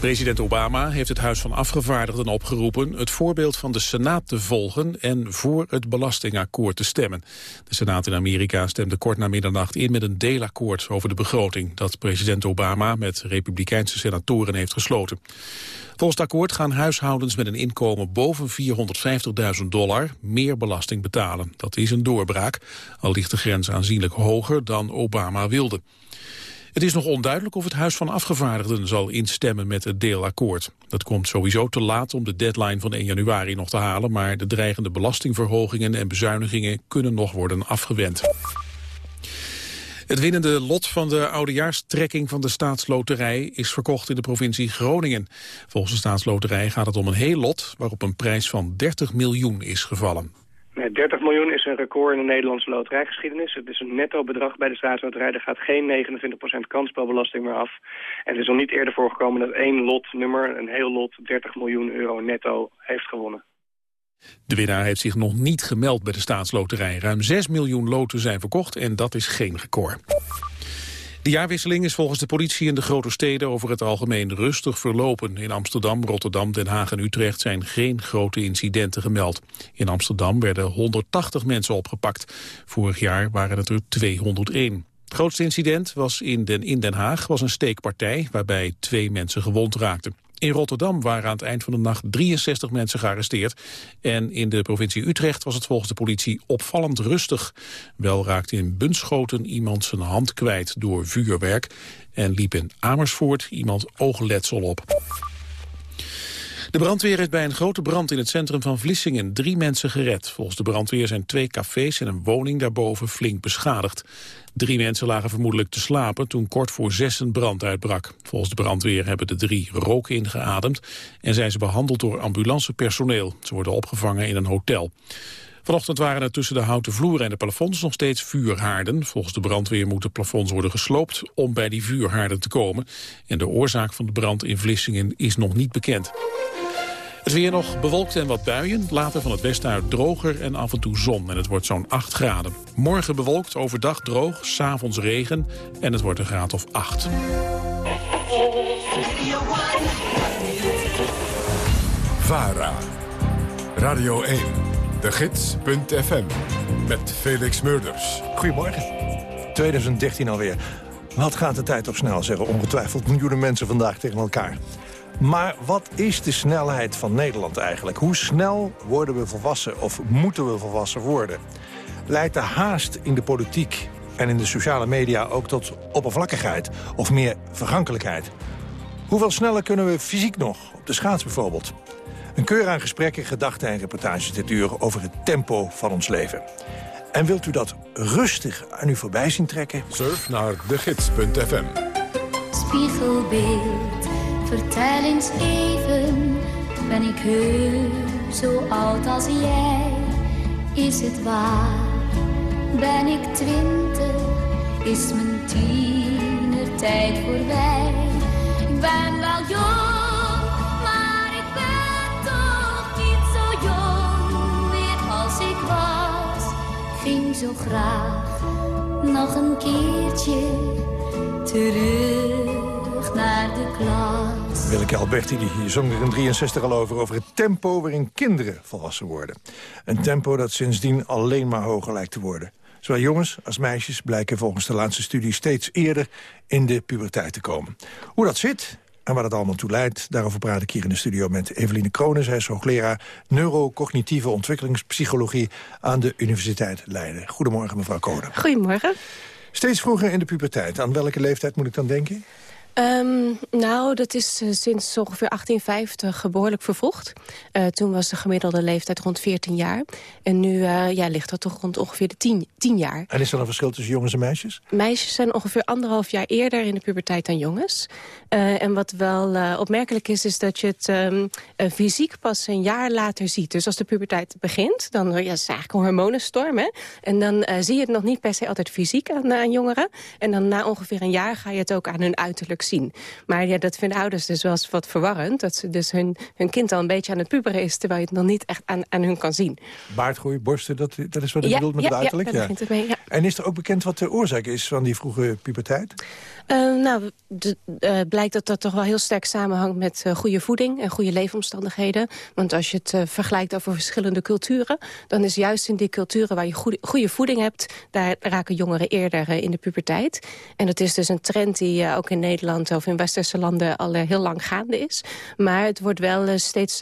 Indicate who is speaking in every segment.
Speaker 1: President Obama heeft het Huis van Afgevaardigden opgeroepen het voorbeeld van de Senaat te volgen en voor het belastingakkoord te stemmen. De Senaat in Amerika stemde kort na middernacht in met een deelakkoord over de begroting dat president Obama met republikeinse senatoren heeft gesloten. Volgens het akkoord gaan huishoudens met een inkomen boven 450.000 dollar meer belasting betalen. Dat is een doorbraak, al ligt de grens aanzienlijk hoger dan Obama wilde. Het is nog onduidelijk of het Huis van Afgevaardigden zal instemmen met het deelakkoord. Dat komt sowieso te laat om de deadline van 1 januari nog te halen, maar de dreigende belastingverhogingen en bezuinigingen kunnen nog worden afgewend. Het winnende lot van de oudejaarstrekking van de staatsloterij is verkocht in de provincie Groningen. Volgens de staatsloterij gaat het om een heel lot waarop een prijs van 30 miljoen is gevallen.
Speaker 2: 30 miljoen is een record in de Nederlandse loterijgeschiedenis. Het is een netto bedrag bij de staatsloterij. Er gaat geen 29% kansspelbelasting meer af. En het is nog niet eerder voorgekomen dat één lotnummer, een heel lot, 30 miljoen euro netto heeft gewonnen.
Speaker 1: De winnaar heeft zich nog niet gemeld bij de staatsloterij. Ruim 6 miljoen loten zijn verkocht en dat is geen record. De jaarwisseling is volgens de politie in de grote steden over het algemeen rustig verlopen. In Amsterdam, Rotterdam, Den Haag en Utrecht zijn geen grote incidenten gemeld. In Amsterdam werden 180 mensen opgepakt. Vorig jaar waren het er 201. Het grootste incident was in Den, in Den Haag was een steekpartij waarbij twee mensen gewond raakten. In Rotterdam waren aan het eind van de nacht 63 mensen gearresteerd. En in de provincie Utrecht was het volgens de politie opvallend rustig. Wel raakte in Bunschoten iemand zijn hand kwijt door vuurwerk. En liep in Amersfoort iemand oogletsel op. De brandweer heeft bij een grote brand in het centrum van Vlissingen drie mensen gered. Volgens de brandweer zijn twee cafés en een woning daarboven flink beschadigd. Drie mensen lagen vermoedelijk te slapen toen kort voor zes een brand uitbrak. Volgens de brandweer hebben de drie rook ingeademd en zijn ze behandeld door ambulancepersoneel. Ze worden opgevangen in een hotel. Vanochtend waren er tussen de houten vloeren en de plafonds nog steeds vuurhaarden. Volgens de brandweer moeten plafonds worden gesloopt om bij die vuurhaarden te komen. En de oorzaak van de brand in Vlissingen is nog niet bekend. Het weer nog bewolkt en wat buien. Later van het westen uit droger en af en toe zon. En het wordt zo'n 8 graden. Morgen bewolkt, overdag droog, s'avonds regen. En het wordt een graad of 8.
Speaker 3: VARA. Radio 1. De Gids.fm. Met Felix Murders.
Speaker 4: Goedemorgen. 2013 alweer. Wat gaat de tijd op snel, zeggen ongetwijfeld miljoenen mensen vandaag tegen elkaar. Maar wat is de snelheid van Nederland eigenlijk? Hoe snel worden we volwassen of moeten we volwassen worden? Leidt de haast in de politiek en in de sociale media ook tot oppervlakkigheid of meer vergankelijkheid? Hoeveel sneller kunnen we fysiek nog, op de schaats bijvoorbeeld? Een keur aan gesprekken, gedachten en reportages dit uur over het tempo van ons leven. En wilt u dat rustig aan u voorbij zien trekken?
Speaker 3: Surf naar degids.fm
Speaker 5: Spiegelbeeld Vertel eens even, ben ik heus zo oud als jij? Is het waar? Ben ik twintig? Is mijn tienertijd voorbij? Ik ben wel jong, maar ik ben toch niet zo jong meer als ik was. Ging zo graag nog een keertje terug naar de klas.
Speaker 4: Willeke Alberti die zong er in 63 al over... over het tempo waarin kinderen volwassen worden. Een tempo dat sindsdien alleen maar hoger lijkt te worden. Zowel jongens als meisjes blijken volgens de laatste studie... steeds eerder in de puberteit te komen. Hoe dat zit en waar het allemaal toe leidt... daarover praat ik hier in de studio met Eveline Kronen. Zij is hoogleraar neurocognitieve ontwikkelingspsychologie... aan de Universiteit Leiden. Goedemorgen, mevrouw Kronen.
Speaker 6: Goedemorgen.
Speaker 4: Steeds vroeger in de puberteit. Aan welke leeftijd moet ik dan denken?
Speaker 6: Um, nou, dat is uh, sinds ongeveer 1850 behoorlijk vervroegd. Uh, toen was de gemiddelde leeftijd rond 14 jaar. En nu uh, ja, ligt dat toch rond ongeveer de 10, 10 jaar.
Speaker 4: En is er een verschil tussen jongens en meisjes?
Speaker 6: Meisjes zijn ongeveer anderhalf jaar eerder in de puberteit dan jongens. en wat wel opmerkelijk is, is dat je het um, fysiek pas een jaar later ziet. Dus als de puberteit begint, dan ja, is het eigenlijk een hormonenstorm. Hè? En dan zie je het nog niet per se altijd fysiek aan, aan jongeren. En dan na ongeveer een jaar ga je het ook aan hun uiterlijk duidelijk zien. Maar ja, dat vinden ouders dus wel eens wat verwarrend. Dat ze dus hun, hun kind al een beetje aan het puberen is... terwijl je het nog niet echt aan, aan hun kan zien.
Speaker 4: Baardgroei, borsten, dat, dat is wat ik ja, bedoel met
Speaker 6: ja,
Speaker 4: het uiterlijk?
Speaker 6: Ja, het mee, ja.
Speaker 4: En is er ook bekend wat de oorzaak is van die vroege puberteit?
Speaker 6: Uh, nou, uh, blijkt dat dat toch wel heel sterk samenhangt met uh, goede voeding en goede leefomstandigheden. Want als je het vergelijkt over verschillende culturen, dan is juist in die culturen waar je goede, goede voeding hebt, daar raken jongeren eerder in de puberteit. En dat is dus een trend die ook in Nederland of in westerse landen al heel lang gaande is. Maar het wordt wel steeds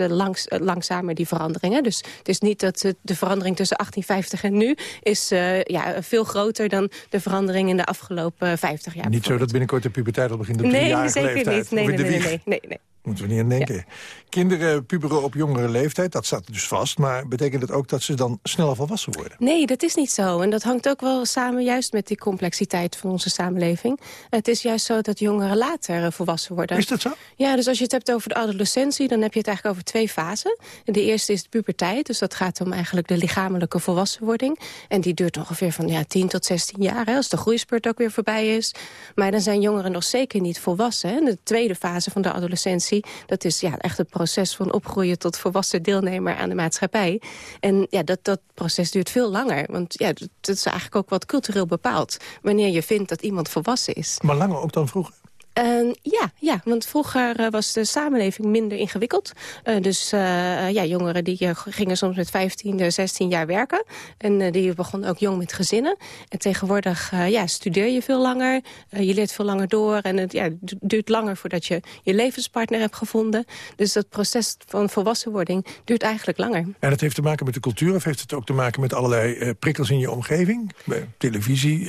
Speaker 6: langzamer, die veranderingen. Dus het is niet dat de verandering tussen 1850 en nu is ja, veel groter dan de verandering in de afgelopen 50 jaar.
Speaker 4: Niet zo dat binnenkort de puberteit al begint op
Speaker 6: nee,
Speaker 4: zeker
Speaker 6: leeftijd. Niet. Nee, nee, nee, nee, nee, nee.
Speaker 4: Moeten we niet aan denken. Kinderen puberen op jongere leeftijd, dat staat dus vast. Maar betekent het ook dat ze dan sneller volwassen worden?
Speaker 6: Nee, dat is niet zo. En dat hangt ook wel samen juist met die complexiteit van onze samenleving. Het is juist zo dat jongeren later volwassen worden.
Speaker 4: Is dat zo?
Speaker 6: Ja, dus als je het hebt over de adolescentie... dan heb je het eigenlijk over twee fasen. De eerste is de puberteit, dus dat gaat om eigenlijk de lichamelijke volwassenwording. En die duurt ongeveer van ja, 10 tot 16 jaar, hè, als de groeispurt ook weer voorbij is. Maar dan zijn jongeren nog zeker niet volwassen. Hè. De tweede fase van de adolescentie dat is ja, echt het proces van opgroeien tot volwassen deelnemer aan de maatschappij. En ja, dat, dat proces duurt veel langer. Want ja, dat is eigenlijk ook wat cultureel bepaald. Wanneer je vindt dat iemand volwassen is.
Speaker 4: Maar langer ook dan vroeger?
Speaker 6: Uh, ja, ja, want vroeger uh, was de samenleving minder ingewikkeld. Uh, dus ja, jongeren die gingen soms met 15, 16 jaar werken. En die begonnen ook jong met gezinnen. En tegenwoordig ja, studeer je veel langer. je leert veel langer door. En het ja, duurt langer voordat je je levenspartner hebt gevonden. Dus dat proces van volwassenwording duurt eigenlijk langer.
Speaker 4: En dat heeft te maken met de cultuur? Of heeft het ook te maken met allerlei prikkels in je omgeving? televisie,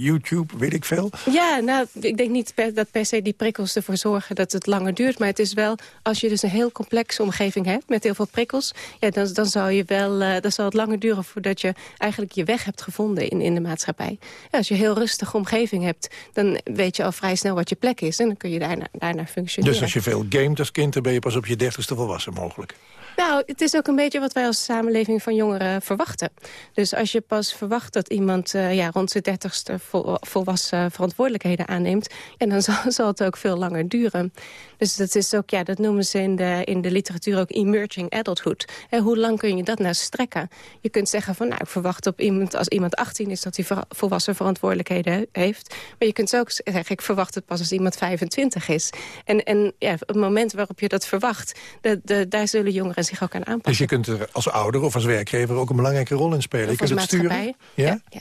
Speaker 4: YouTube, weet ik veel?
Speaker 6: Ja, nou, ik denk niet per, dat per die prikkels ervoor zorgen dat het langer duurt. Maar het is wel, als je dus een heel complexe omgeving hebt met heel veel prikkels... Ja, dan, dan, zou je wel, uh, dan zal het langer duren voordat je eigenlijk je weg hebt gevonden in, in de maatschappij. Ja, als je een heel rustige omgeving hebt, dan weet je al vrij snel wat je plek is. En dan kun je daarna, daarna functioneren.
Speaker 4: Dus als je veel gamet als kind, dan ben je pas op je dertigste volwassen mogelijk?
Speaker 6: Nou, het is ook een beetje wat wij als samenleving van jongeren verwachten. Dus als je pas verwacht dat iemand uh, ja, rond zijn dertigste vol, volwassen verantwoordelijkheden aanneemt... Ja, dan zal, het ook veel langer duren. Dus dat is ook, ja, dat noemen ze in de, in de literatuur ook emerging adulthood. En hoe lang kun je dat nou strekken? Je kunt zeggen van, nou, ik verwacht op iemand, als iemand 18 is... dat hij volwassen verantwoordelijkheden heeft. Maar je kunt ook zeggen, ik verwacht het pas als iemand 25 is. En, en ja, het moment waarop je dat verwacht, de, daar zullen jongeren zich ook aan aanpassen.
Speaker 4: Dus je kunt er als ouder of als werkgever ook een belangrijke rol in spelen.
Speaker 6: je
Speaker 4: kunt het sturen.
Speaker 6: Ja? Ja, ja,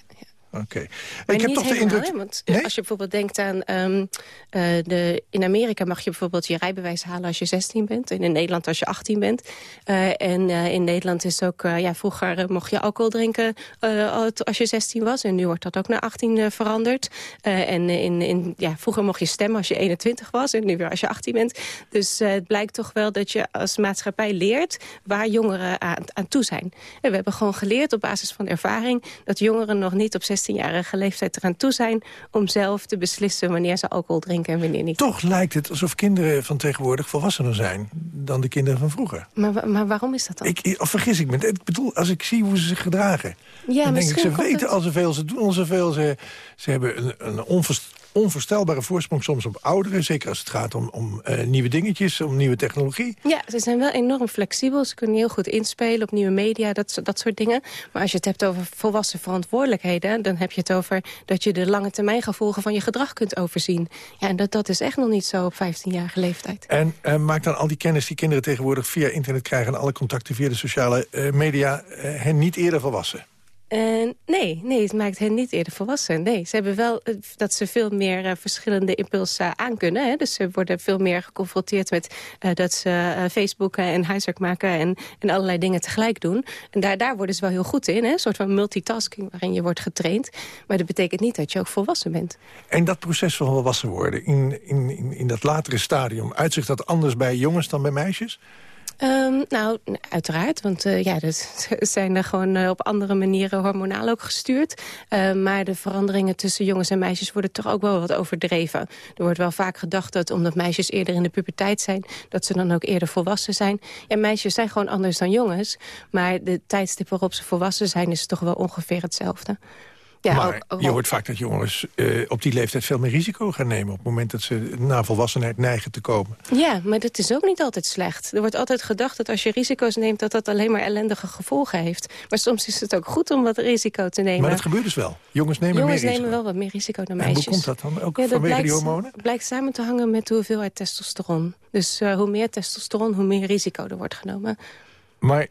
Speaker 4: Oké.
Speaker 6: Ik heb toch de indruk... want eh, als je bijvoorbeeld denkt aan... Um, uh, de, in Amerika mag je bijvoorbeeld je rijbewijs halen als je 16 bent. En in Nederland als je 18 bent. Uh, en in Nederland is ook... ja, vroeger mocht je alcohol drinken als je 16 was. En nu wordt dat ook naar 18 veranderd. en in, in, ja, vroeger mocht je stemmen als je 21 was. En nu weer als je 18 bent. Dus het blijkt toch wel dat je als maatschappij leert... waar jongeren aan, aan toe zijn. En we hebben gewoon geleerd op basis van ervaring... dat jongeren nog niet op 16 16-jarige leeftijd eraan toe zijn... om zelf te beslissen wanneer ze alcohol drinken en wanneer niet.
Speaker 4: Toch lijkt het alsof kinderen van tegenwoordig volwassener zijn... dan de kinderen van vroeger.
Speaker 6: Maar, maar waarom is dat dan?
Speaker 4: Ik, of vergis ik me. Ik bedoel, als ik zie hoe ze zich gedragen... Ja, dan denk ik, ze weten al zoveel, ze doen al zoveel. Ze, ze hebben een, een onvoorstelbare voorsprong soms op ouderen. Zeker als het gaat om, om uh, nieuwe dingetjes, om nieuwe technologie.
Speaker 6: Ja, ze zijn wel enorm flexibel. Ze kunnen heel goed inspelen op nieuwe media, dat, dat soort dingen. Maar als je het hebt over volwassen verantwoordelijkheden... dan heb je het over dat je de lange termijn gevolgen van je gedrag kunt overzien. Ja, en dat, dat is echt nog niet zo op 15-jarige leeftijd.
Speaker 4: En uh, maakt dan al die kennis die kinderen tegenwoordig via internet krijgen... en alle contacten via de sociale uh, media hen niet eerder volwassen?
Speaker 6: Nee, nee, het maakt hen niet eerder volwassen. Nee, ze hebben wel uh, dat ze veel meer uh, verschillende impulsen aankunnen. Hè? Dus ze worden veel meer geconfronteerd met dat ze Facebooken en huiswerk maken... En, en allerlei dingen tegelijk doen. En daar, daar worden ze wel heel goed in. Hè? Een soort van multitasking waarin je wordt getraind. Maar dat betekent niet dat je ook volwassen bent.
Speaker 4: En dat proces van volwassen worden, in, in, in, in dat latere stadium... uitzicht dat anders bij jongens dan bij meisjes?
Speaker 6: Um, nou, uiteraard, want uh, ja, dat zijn er gewoon uh, op andere manieren hormonaal ook gestuurd. Uh, maar de veranderingen tussen jongens en meisjes worden toch ook wel wat overdreven. Er wordt wel vaak gedacht dat omdat meisjes eerder in de puberteit zijn... dat ze dan ook eerder volwassen zijn. Ja, meisjes zijn gewoon anders dan jongens. Maar de tijdstip waarop ze volwassen zijn is toch wel ongeveer hetzelfde. Ja,
Speaker 4: maar
Speaker 6: ook- ook-
Speaker 4: je hoort vaak dat jongens eh, op die leeftijd veel meer risico gaan nemen... op het moment dat ze na volwassenheid neigen te komen.
Speaker 6: Ja, maar dat is ook niet altijd slecht. Er wordt altijd gedacht dat als je risico's neemt... dat dat alleen maar ellendige gevolgen heeft. Maar soms is het ook goed om wat risico te nemen.
Speaker 4: Maar dat gebeurt dus wel. Jongens nemen
Speaker 6: Jongens
Speaker 4: meer
Speaker 6: nemen
Speaker 4: risico.
Speaker 6: wel wat meer risico dan
Speaker 4: En
Speaker 6: meisjes.
Speaker 4: hoe komt dat dan? Ook
Speaker 6: Ja, dat
Speaker 4: vanwege
Speaker 6: blijkt,
Speaker 4: die hormonen?
Speaker 6: blijkt samen te hangen met de hoeveelheid testosteron. Dus eh, hoe meer testosteron, hoe meer risico er wordt genomen.
Speaker 4: Maar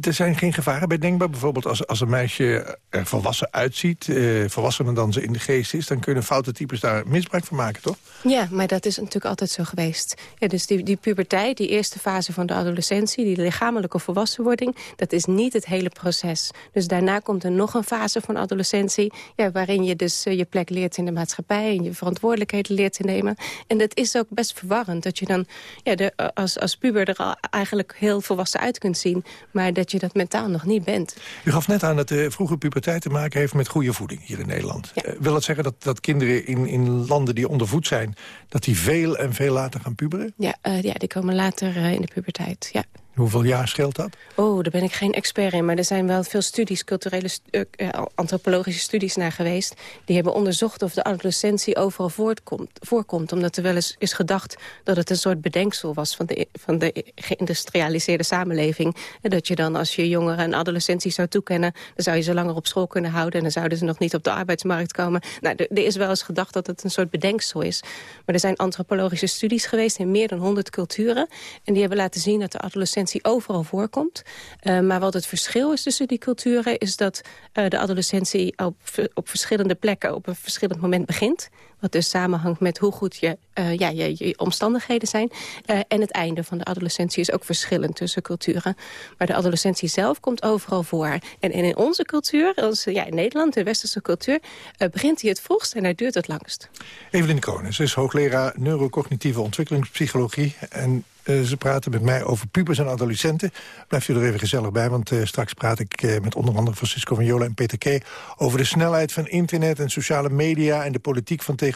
Speaker 4: er zijn geen gevaren bij denkbaar. Bijvoorbeeld als, als een meisje er volwassen uitziet... Eh, volwassener dan ze in de geest is... dan kunnen foute types daar misbruik van maken, toch?
Speaker 6: Ja, maar dat is natuurlijk altijd zo geweest. Ja, dus die, die puberteit, die eerste fase van de adolescentie... die lichamelijke volwassenwording, dat is niet het hele proces. Dus daarna komt er nog een fase van adolescentie... Ja, waarin je dus eh, je plek leert in de maatschappij... en je verantwoordelijkheden leert te nemen. En dat is ook best verwarrend. Dat je dan ja, de, als, als puber er al eigenlijk heel volwassen uit kunt zien... maar dat je dat mentaal nog niet bent.
Speaker 4: U gaf net aan dat de vroege puberteit te maken heeft met goede voeding hier in Nederland.
Speaker 6: Ja.
Speaker 4: Eh, wil dat zeggen dat, dat kinderen in, in landen die ondervoed zijn... dat die veel en veel later gaan puberen?
Speaker 6: Ja, eh, ja die komen later eh, in de puberteit, ja.
Speaker 4: Hoeveel jaar scheelt dat?
Speaker 6: Oh, daar ben ik geen expert in. Maar er zijn wel veel studies, culturele, eh, eh, antropologische studies naar geweest. Die hebben onderzocht of de adolescentie overal voortkomt, voorkomt. Omdat er wel eens is gedacht dat het een soort bedenksel was van de, van de geïndustrialiseerde samenleving. En dat je dan als je jongeren een adolescentie zou toekennen... dan zou je ze langer op school kunnen houden... en dan zouden ze nog niet op de arbeidsmarkt komen. Nou, er, er is wel eens gedacht dat het een soort bedenksel is. Maar er zijn antropologische studies geweest in meer dan 100 culturen. En die hebben laten zien dat de adolescentie overal voorkomt. Eh, maar wat het verschil is tussen die culturen... is dat eh, de adolescentie op, op verschillende plekken op een verschillend moment begint. Dus samenhangt met hoe goed je, eh, ja, je, omstandigheden zijn. Eh, en het einde van de adolescentie is ook verschillend tussen culturen. Maar de adolescentie zelf komt overal voor. En, in onze cultuur, onze, ja, in Nederland, de westerse cultuur... eh, begint hij het vroegst en hij duurt het langst.
Speaker 4: Evelien Konen, ze is hoogleraar neurocognitieve ontwikkelingspsychologie... en ze praten met mij over pubers en adolescenten. Blijft u er even gezellig bij, want straks praat ik met onder andere Francisco van en Peter K. over de snelheid van internet en sociale media en de politiek van tegenwoordig.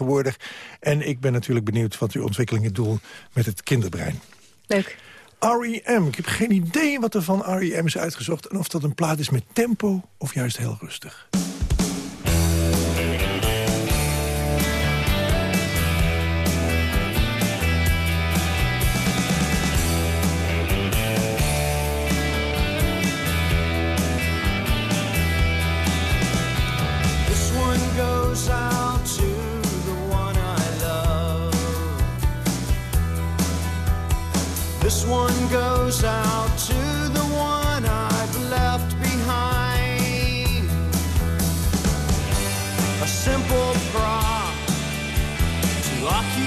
Speaker 4: En ik ben natuurlijk benieuwd wat uw ontwikkelingen doen met het kinderbrein.
Speaker 6: Leuk.
Speaker 4: R.E.M. Ik heb geen idee wat er van R.E.M. is uitgezocht... en of dat een plaat is met tempo of juist heel rustig.
Speaker 7: One goes out to the one I've left behind. A simple prop to occupy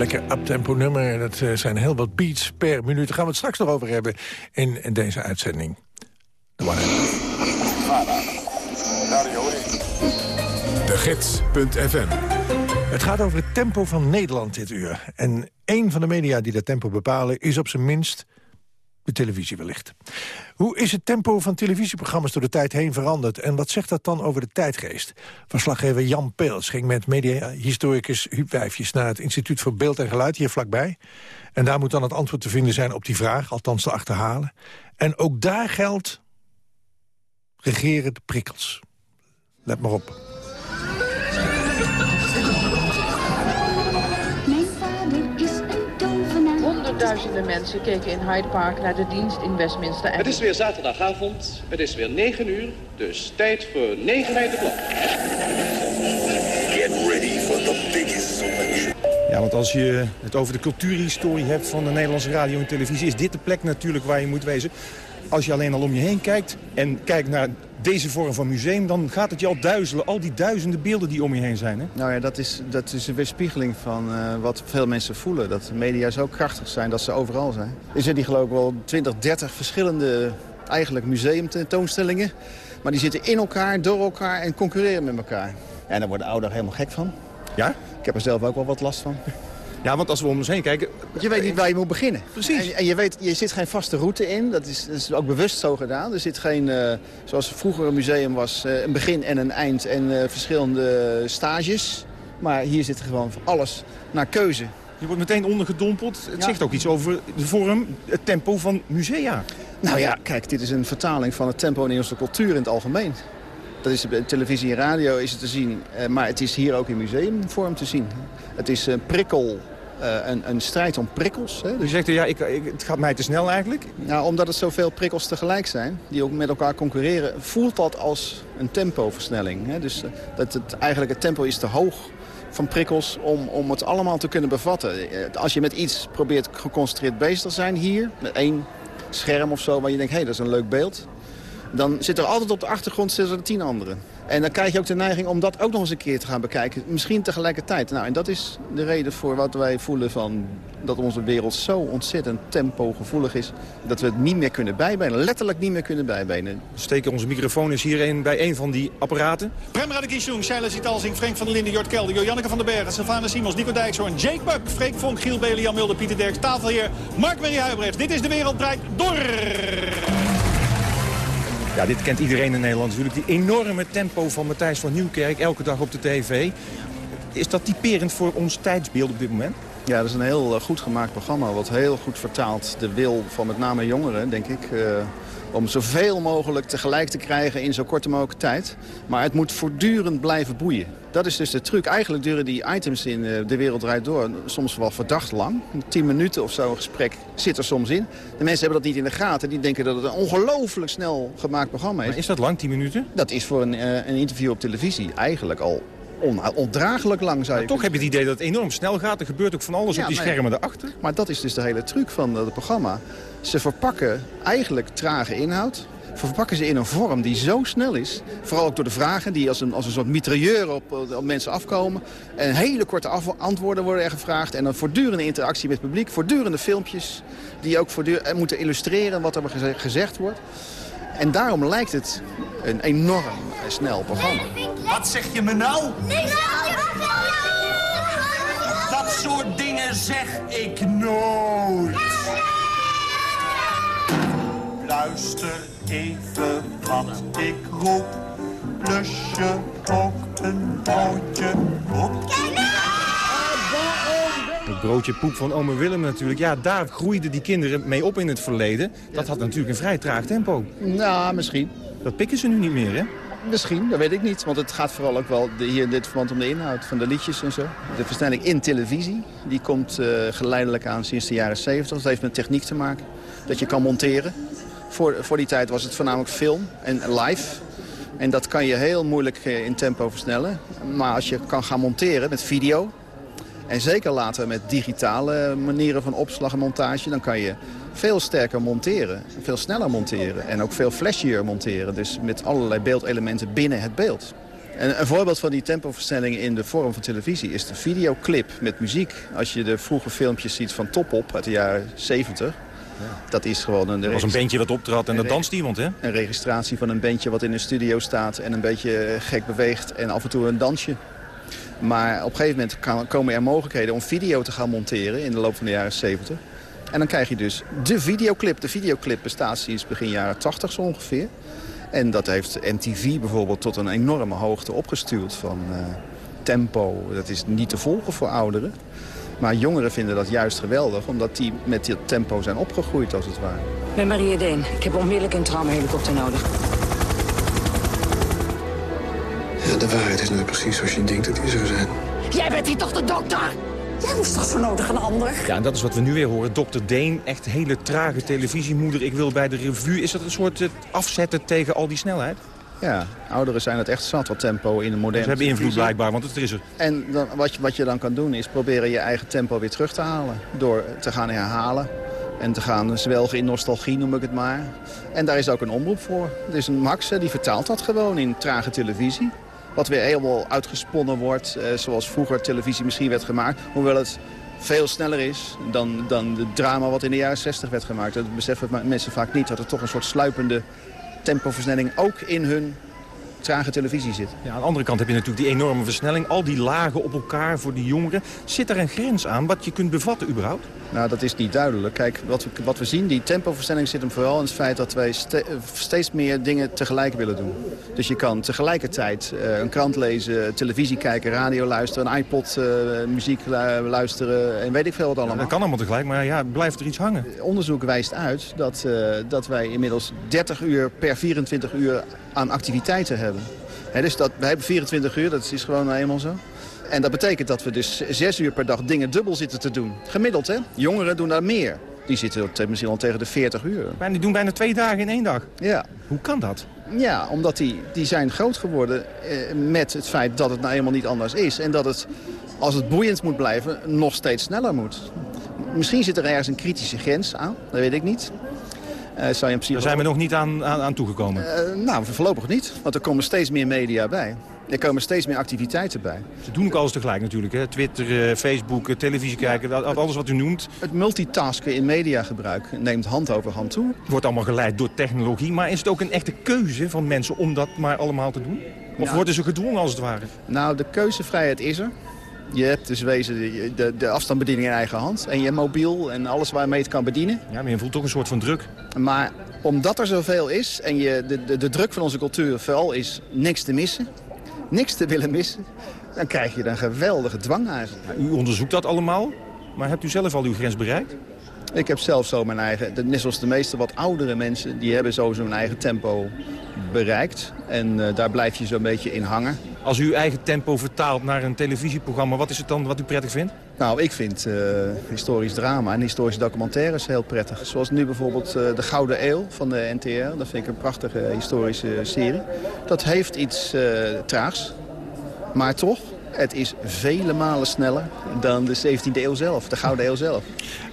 Speaker 4: lekker uptempo nummer. Dat eh, zijn heel wat beats per minuut. Daar gaan we het straks nog over hebben in, in deze uitzending. De
Speaker 3: De Gids.fm
Speaker 4: Het gaat over het tempo van Nederland dit uur. En één van de media die dat tempo bepalen is op zijn minst de televisie wellicht. Hoe is het tempo van televisieprogramma's door de tijd heen veranderd... en wat zegt dat dan over de tijdgeest? Verslaggever Jan Peels ging met mediahistoricus Huub Wijfjes... naar het Instituut voor Beeld en Geluid hier vlakbij. En daar moet dan het antwoord te vinden zijn op die vraag, althans te achterhalen. En ook daar geldt regeren de prikkels. Let maar op.
Speaker 8: Honderdduizenden mensen keken in Hyde Park naar de dienst in Westminster.
Speaker 9: Het is weer zaterdagavond, het is weer 9 uur, dus tijd voor 9 bij de klok.
Speaker 10: Ja, want als je het over de cultuurhistorie hebt van de Nederlandse radio en televisie... is dit de plek natuurlijk waar je moet wezen. Als je alleen al om je heen kijkt en kijkt naar deze vorm van museum... dan gaat het je al duizelen, al die duizenden beelden die om je heen zijn. Hè?
Speaker 11: Nou ja, dat is, dat is een weerspiegeling van eh, wat veel mensen voelen. Dat de media zo krachtig zijn dat ze overal zijn. Er zijn die geloof ik wel 20, 30 verschillende eigenlijk museumtentoonstellingen. Maar die zitten in elkaar, door elkaar en concurreren met elkaar. En daar worden ouderen helemaal gek van.
Speaker 10: Ja?
Speaker 11: Ik heb er zelf ook wel wat last van.
Speaker 10: Ja, want als we om ons heen kijken...
Speaker 11: Je weet niet waar je moet beginnen.
Speaker 10: Precies.
Speaker 11: En, en je weet, je zit geen vaste route in. Dat is, dat is ook bewust zo gedaan. Er zit geen, eh, zoals vroeger een museum was, eh, een begin en een eind en eh, verschillende stages. Maar hier zit gewoon alles naar keuze.
Speaker 10: Je wordt meteen ondergedompeld. Het
Speaker 11: Ja.
Speaker 10: zegt ook iets over de vorm, het tempo van musea.
Speaker 11: Nou ja, kijk, dit is een vertaling van het tempo in Nederlandse cultuur in het algemeen. Dat is televisie en radio is het te zien, maar het is hier ook in museumvorm te zien. Het is een prikkel, een, een strijd om prikkels. Hè.
Speaker 10: Dus je zegt, ja, ik, ik- het gaat mij te snel eigenlijk.
Speaker 11: nou, omdat het zoveel prikkels tegelijk zijn, die ook met elkaar concurreren, voelt dat als een tempoversnelling. Hè. Dus eh, dat het, eigenlijk het tempo is te hoog van prikkels om, om het allemaal te kunnen bevatten. Eh, Als je met iets probeert geconcentreerd bezig te zijn hier, met één scherm of zo, waar je denkt, hé, hey, dat is een leuk beeld. Dan zit er altijd op de achtergrond zitten er tien anderen. En dan krijg je ook de neiging om dat ook nog eens een keer te gaan bekijken. Misschien tegelijkertijd. Nou, en dat is de reden voor wat wij voelen van dat onze wereld zo ontzettend tempogevoelig is... dat we het niet meer kunnen bijbenen. Letterlijk niet meer kunnen bijbenen.
Speaker 10: We steken onze microfoon eens hierin bij een van die apparaten.
Speaker 12: Prem Radekishung, Sheila Zitalsing, Frank van der Linden, Jort Kelder, Janneke van den Bergen, Sylvana Simons, Nico Dijkshoorn, Jake Buck, Freek Vonk, Giel Belen, Jan Mulder, Pieter Derks, tafelheer, Mark-Marie Huibrecht. Dit is De Wereld Draait Door.
Speaker 10: Ja, dit kent iedereen in Nederland natuurlijk. Die enorme tempo van Matthijs van Nieuwkerk, elke dag op de tv. Is dat typerend voor ons tijdsbeeld op dit moment?
Speaker 11: Ja, dat is een heel eh, goed gemaakt programma. Wat heel goed vertaalt de wil van met name jongeren, denk ik. eh, om zoveel mogelijk tegelijk te krijgen in zo korte mogelijke tijd. Maar het moet voortdurend blijven boeien. Dat is dus de truc. Eigenlijk duren die items in eh, De Wereld Draait Door soms wel verdacht lang. Tien minuten of zo een gesprek zit er soms in. De mensen hebben dat niet in de gaten. Die denken dat het een ongelooflijk snel gemaakt programma is.
Speaker 10: Maar is dat lang, 10 minuten?
Speaker 11: Dat is voor een, eh, een interview op televisie eigenlijk al on, ondraaglijk lang, zou je
Speaker 10: Toch heb je het idee dat het enorm snel gaat. Er gebeurt ook van alles
Speaker 11: Ja,
Speaker 10: op die schermen daarachter.
Speaker 11: Maar dat is dus de hele truc van het programma. Ze verpakken eigenlijk trage inhoud. Verpakken ze in een vorm die zo snel is. Vooral ook door de vragen die als een, als een soort mitrailleur op, op mensen afkomen. En hele korte af- antwoorden worden er gevraagd. En een voortdurende interactie met het publiek. Voortdurende filmpjes die ook voortdurend eh, moeten illustreren wat er geze- gezegd wordt. En daarom lijkt het een enorm eh, snel programma.
Speaker 13: Wat zeg je me nou? Dat soort dingen zeg ik nooit. Luister even wat ik roep. Lus je ook een broodje op?
Speaker 10: Het broodje poep van ome Willem natuurlijk. Ja, daar groeiden die kinderen mee op in het verleden. Dat had natuurlijk een vrij traag tempo.
Speaker 11: Nou, misschien.
Speaker 10: Dat pikken ze nu niet meer, hè?
Speaker 11: Misschien, dat weet ik niet. Want het gaat vooral ook wel hier in dit verband om de inhoud van de liedjes en zo. De versnelling in televisie, die komt eh, geleidelijk aan sinds de jaren 70. Dat heeft met techniek te maken. Dat je kan monteren. Voor, voor die tijd was het voornamelijk film en live. En dat kan je heel moeilijk eh, in tempo versnellen. Maar als je kan gaan monteren met video... en zeker later met digitale manieren van opslag en montage... dan kan je veel sterker monteren, veel sneller monteren... en ook veel flashier monteren. Dus met allerlei beeldelementen binnen het beeld. En een voorbeeld van die tempoversnelling in de vorm van televisie is de videoclip met muziek. Als je de vroege filmpjes ziet van Top Op uit de jaren 70... Dat is gewoon een...
Speaker 10: Er was een bandje wat optrad en dat danst iemand, hè?
Speaker 11: Een registratie van een bandje wat in een studio staat en een beetje gek beweegt en af en toe een dansje. Maar op een gegeven moment kan- komen er mogelijkheden om video te gaan monteren in de loop van de jaren 70. En dan krijg je dus de videoclip. De videoclip bestaat sinds begin jaren 80 zo ongeveer. En dat heeft MTV bijvoorbeeld tot een enorme hoogte opgestuurd van eh, tempo. Dat is niet te volgen voor ouderen. Maar jongeren vinden dat juist geweldig, omdat die met dit tempo zijn opgegroeid als het ware.
Speaker 14: Ik ben Maria Deen. Ik heb onmiddellijk een traumahelikopter nodig.
Speaker 15: Ja, de waarheid is nou precies zoals je denkt dat die zou zijn.
Speaker 14: Jij bent hier toch de dokter? Jij moest toch zo nodig een ander?
Speaker 10: Ja, en dat is wat we nu weer horen. Dr. Deen, echt hele trage televisiemoeder. Ik wil bij de revue. Is dat een soort eh, afzetten tegen al die snelheid?
Speaker 11: Ja, ouderen zijn het echt zat wat tempo in een moderne
Speaker 10: Ze hebben invloed blijkbaar, want het is er.
Speaker 11: En dan, wat, je, wat je dan kan doen is proberen je eigen tempo weer terug te halen. Door te gaan herhalen en te gaan zwelgen in nostalgie, noem ik het maar. En daar is ook een omroep voor. Er is een Max, die vertaalt dat gewoon in trage televisie. Wat weer helemaal uitgesponnen wordt, eh, zoals vroeger televisie misschien werd gemaakt. Hoewel het veel sneller is dan, dan de drama wat in de jaren 60 werd gemaakt. Dat beseffen mensen vaak niet, dat er toch een soort sluipende tempoversnelling ook in hun trage televisie zit.
Speaker 10: Ja, aan de andere kant heb je natuurlijk die enorme versnelling. Al die lagen op elkaar voor die jongeren. Zit er een grens aan wat je kunt bevatten überhaupt?
Speaker 11: Nou, dat is niet duidelijk. Kijk, wat we, wat we zien, die tempoversnelling zit hem vooral in het feit dat wij ste- eh, steeds meer dingen tegelijk willen doen. Dus je kan tegelijkertijd eh, een krant lezen, televisie kijken, radio luisteren, een iPod eh, muziek lu- luisteren en weet ik veel wat allemaal.
Speaker 10: Dat kan allemaal tegelijk, maar ja, blijft er iets hangen.
Speaker 11: Onderzoek wijst uit dat, dat wij inmiddels 30 uur per 24 uur aan activiteiten hebben. Dus dat, wij hebben 24 uur, dat is gewoon nou eenmaal zo. En dat betekent dat we dus zes uur per dag dingen dubbel zitten te doen. Gemiddeld, hè? Jongeren doen daar meer. Die zitten te- misschien al tegen de 40 uur.
Speaker 10: Maar die doen bijna twee dagen in één dag.
Speaker 11: Ja.
Speaker 10: Hoe kan dat?
Speaker 11: Ja, omdat die, die zijn groot geworden eh, met het feit dat het nou eenmaal niet anders is. En dat het, als het boeiend moet blijven, nog steeds sneller moet. Misschien zit er ergens een kritische grens aan, dat weet ik niet. Zou je in principe
Speaker 10: Daar zijn we nog niet aan, aan, aan toegekomen.
Speaker 11: Eh, nou, voorlopig niet. Want er komen steeds meer media bij. Er komen steeds meer activiteiten bij.
Speaker 10: Ze doen ook alles tegelijk natuurlijk. Hè? Twitter, eh, Facebook, eh, televisie kijken, al- alles wat u noemt.
Speaker 11: Het multitasken in mediagebruik neemt hand over hand toe.
Speaker 10: Wordt allemaal geleid door technologie. Maar is het ook een echte keuze van mensen om dat maar allemaal te doen? Of
Speaker 11: Ja.
Speaker 10: worden ze gedwongen als het ware?
Speaker 11: Nou, de keuzevrijheid is er. Je hebt dus wezen de, de, de afstandsbediening in eigen hand. En je mobiel en alles waarmee je het kan bedienen.
Speaker 10: Ja, maar je voelt toch een soort van druk.
Speaker 11: Maar omdat er zoveel is en je, de, de, de druk van onze cultuur vooral is niks te missen. Niks te willen missen. Dan krijg je een geweldige dwang eigenlijk.
Speaker 10: U onderzoekt dat allemaal. Maar hebt u zelf al uw grens bereikt?
Speaker 11: Ik heb zelf zo mijn eigen, net zoals de meeste wat oudere mensen... die hebben zo hun eigen tempo bereikt. En eh, daar blijf je zo'n beetje in hangen.
Speaker 10: Als u uw eigen tempo vertaalt naar een televisieprogramma... wat is het dan wat u prettig vindt?
Speaker 11: Nou, ik vind eh, historisch drama en historische documentaires heel prettig. Zoals nu bijvoorbeeld eh, De Gouden Eeuw van de NTR. Dat vind ik een prachtige historische serie. Dat heeft iets traags, maar toch... Het is vele malen sneller dan de 17e eeuw zelf, de Gouden Eeuw zelf.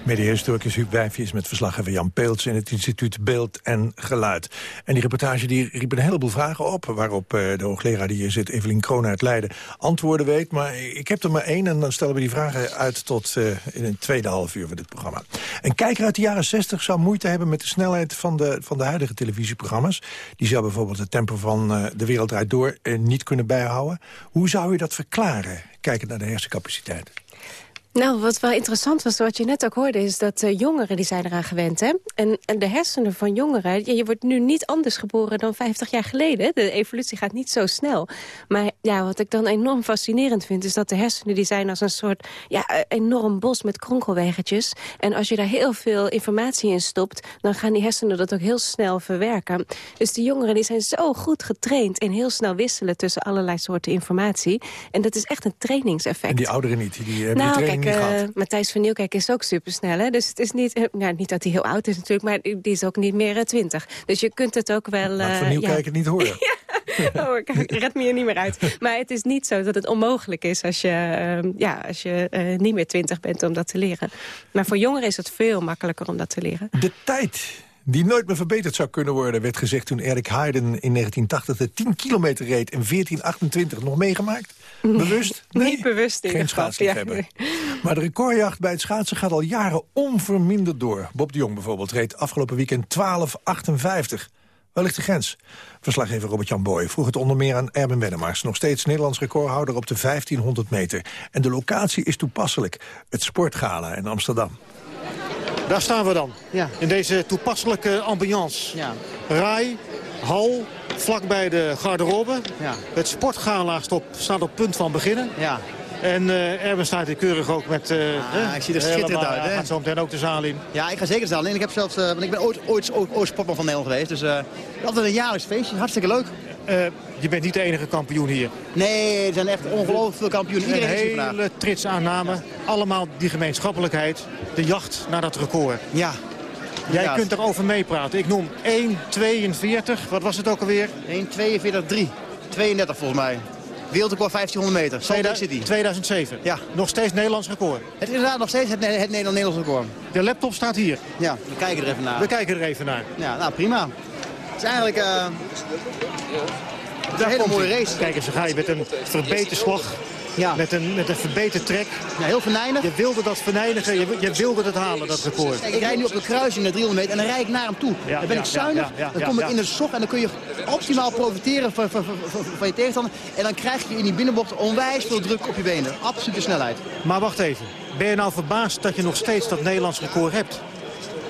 Speaker 4: Mediahistoricus Huub Wijfjes met verslaggever Jan Peelts... in het instituut Beeld en Geluid. En die reportage die riep een heleboel vragen op... waarop eh, de hoogleraar die hier zit, Evelien Kroon uit Leiden... antwoorden weet. Maar ik heb er maar één en dan stellen we die vragen uit... tot eh, in een tweede half uur van dit programma. Een kijker uit de jaren 60 zou moeite hebben... met de snelheid van de, van de huidige televisieprogramma's. Die zou bijvoorbeeld het tempo van eh, De Wereld Draait Door... niet kunnen bijhouden. Hoe zou u dat verklaren, kijkend naar de hersencapaciteit?
Speaker 6: Nou, wat wel interessant was, wat je net ook hoorde... is dat eh, jongeren die zijn eraan gewend. Hè? En, en de hersenen van jongeren... Je wordt nu niet anders geboren dan 50 jaar geleden. De evolutie gaat niet zo snel. Maar ja, wat ik dan enorm fascinerend vind... is dat de hersenen die zijn als een soort ja, eh, enorm bos met kronkelweggetjes. En als je daar heel veel informatie in stopt... dan gaan die hersenen dat ook heel snel verwerken. Dus die jongeren die zijn zo goed getraind... in heel snel wisselen tussen allerlei soorten informatie. En dat is echt een trainingseffect.
Speaker 4: En die ouderen niet, die, die hebben die
Speaker 6: Nou,
Speaker 4: training
Speaker 6: kijk, eh,
Speaker 4: gehad.
Speaker 6: Matthijs van Nieuwkerk is ook supersnel. Hè? Dus het is niet, eh, nou, niet dat hij heel oud is natuurlijk, maar die is ook niet meer twintig. dus je kunt het ook wel...
Speaker 4: Laat
Speaker 6: eh,
Speaker 4: van Nieuwkerk het niet horen.
Speaker 6: oh, ik red me hier niet meer uit. Maar het is niet zo dat het onmogelijk is als je, eh, ja, als je eh, niet meer twintig bent om dat te leren. Maar voor jongeren is het veel makkelijker om dat te leren.
Speaker 4: De tijd Die nooit meer verbeterd zou kunnen worden, werd gezegd toen Erik Hayden in 1980 de 10 kilometer reed en 1428 nog meegemaakt. Bewust? Nee,
Speaker 6: Niet bewust in
Speaker 4: Geen schaatsliefhebber.
Speaker 6: Ja.
Speaker 4: Maar de recordjacht bij het schaatsen gaat al jaren onverminderd door. Bob de Jong bijvoorbeeld reed afgelopen weekend 12,58. Waar ligt de grens? Verslaggever Robert-Jan Boy vroeg het onder meer aan Erben Wennemars... nog steeds Nederlands recordhouder op de 1500 meter. En de locatie is toepasselijk. Het Sportgala in Amsterdam.
Speaker 12: Daar staan we dan. In deze toepasselijke ambiance.
Speaker 16: Ja.
Speaker 12: Rai, hal, vlakbij de garderobe.
Speaker 16: Ja.
Speaker 12: Het sportgala staat op, staat op punt van beginnen.
Speaker 16: Ja.
Speaker 12: En eh Erben staat hier keurig ook met... eh, hè,
Speaker 16: ik zie er schitterend uit,
Speaker 12: Hij
Speaker 16: hè?
Speaker 12: gaat zo meteen ook de zaal in.
Speaker 16: Ja, ik ga zeker de zaal in. Ik heb zelfs, eh, want ik ben ooit, ooit, ooit, ooit sportman van Nederland geweest. Dus eh, altijd een jaarlijks feestje. Hartstikke leuk.
Speaker 12: Eh, je bent niet de enige kampioen hier.
Speaker 16: Nee, er zijn echt ongelooflijk veel kampioenen.
Speaker 12: Een
Speaker 16: Iedereen is hier vandaag.
Speaker 12: hele trits aanname. Allemaal die gemeenschappelijkheid. De jacht naar dat record.
Speaker 16: Ja.
Speaker 12: Jij kunt erover meepraten. Ik noem 1,42. Wat was het ook alweer?
Speaker 16: 1,42,3. 32 volgens mij. Wereldrecord 1500 meter. Salt Lake City.
Speaker 12: 2007.
Speaker 16: Ja.
Speaker 12: Nog steeds Nederlands record.
Speaker 16: Het is inderdaad nog steeds het, het Nederland- Nederlands record.
Speaker 12: De laptop staat hier.
Speaker 16: Ja, we kijken er even naar.
Speaker 12: We kijken er even naar.
Speaker 16: Ja, nou prima. Het is eigenlijk eh, het is een hele mooie race.
Speaker 12: Kijk eens, dan ga je met een verbeterde slag.
Speaker 16: Ja.
Speaker 12: Met een, met een verbeterd trek.
Speaker 16: Ja, heel venijnig.
Speaker 12: Je wilde dat verneinigen, je, je wilde dat halen, dat record.
Speaker 16: Ik rijd nu op de kruising naar 300 meter en dan rijd ik naar hem toe.
Speaker 12: Ja,
Speaker 16: dan ben ik zuinig, dan kom ik in de sok en dan kun je optimaal profiteren van, van, van, van je tegenstander. En dan krijg je in die binnenbocht onwijs veel druk op je benen. Absolute snelheid.
Speaker 12: Maar wacht even. Ben je nou verbaasd dat je nog steeds dat Nederlands record hebt?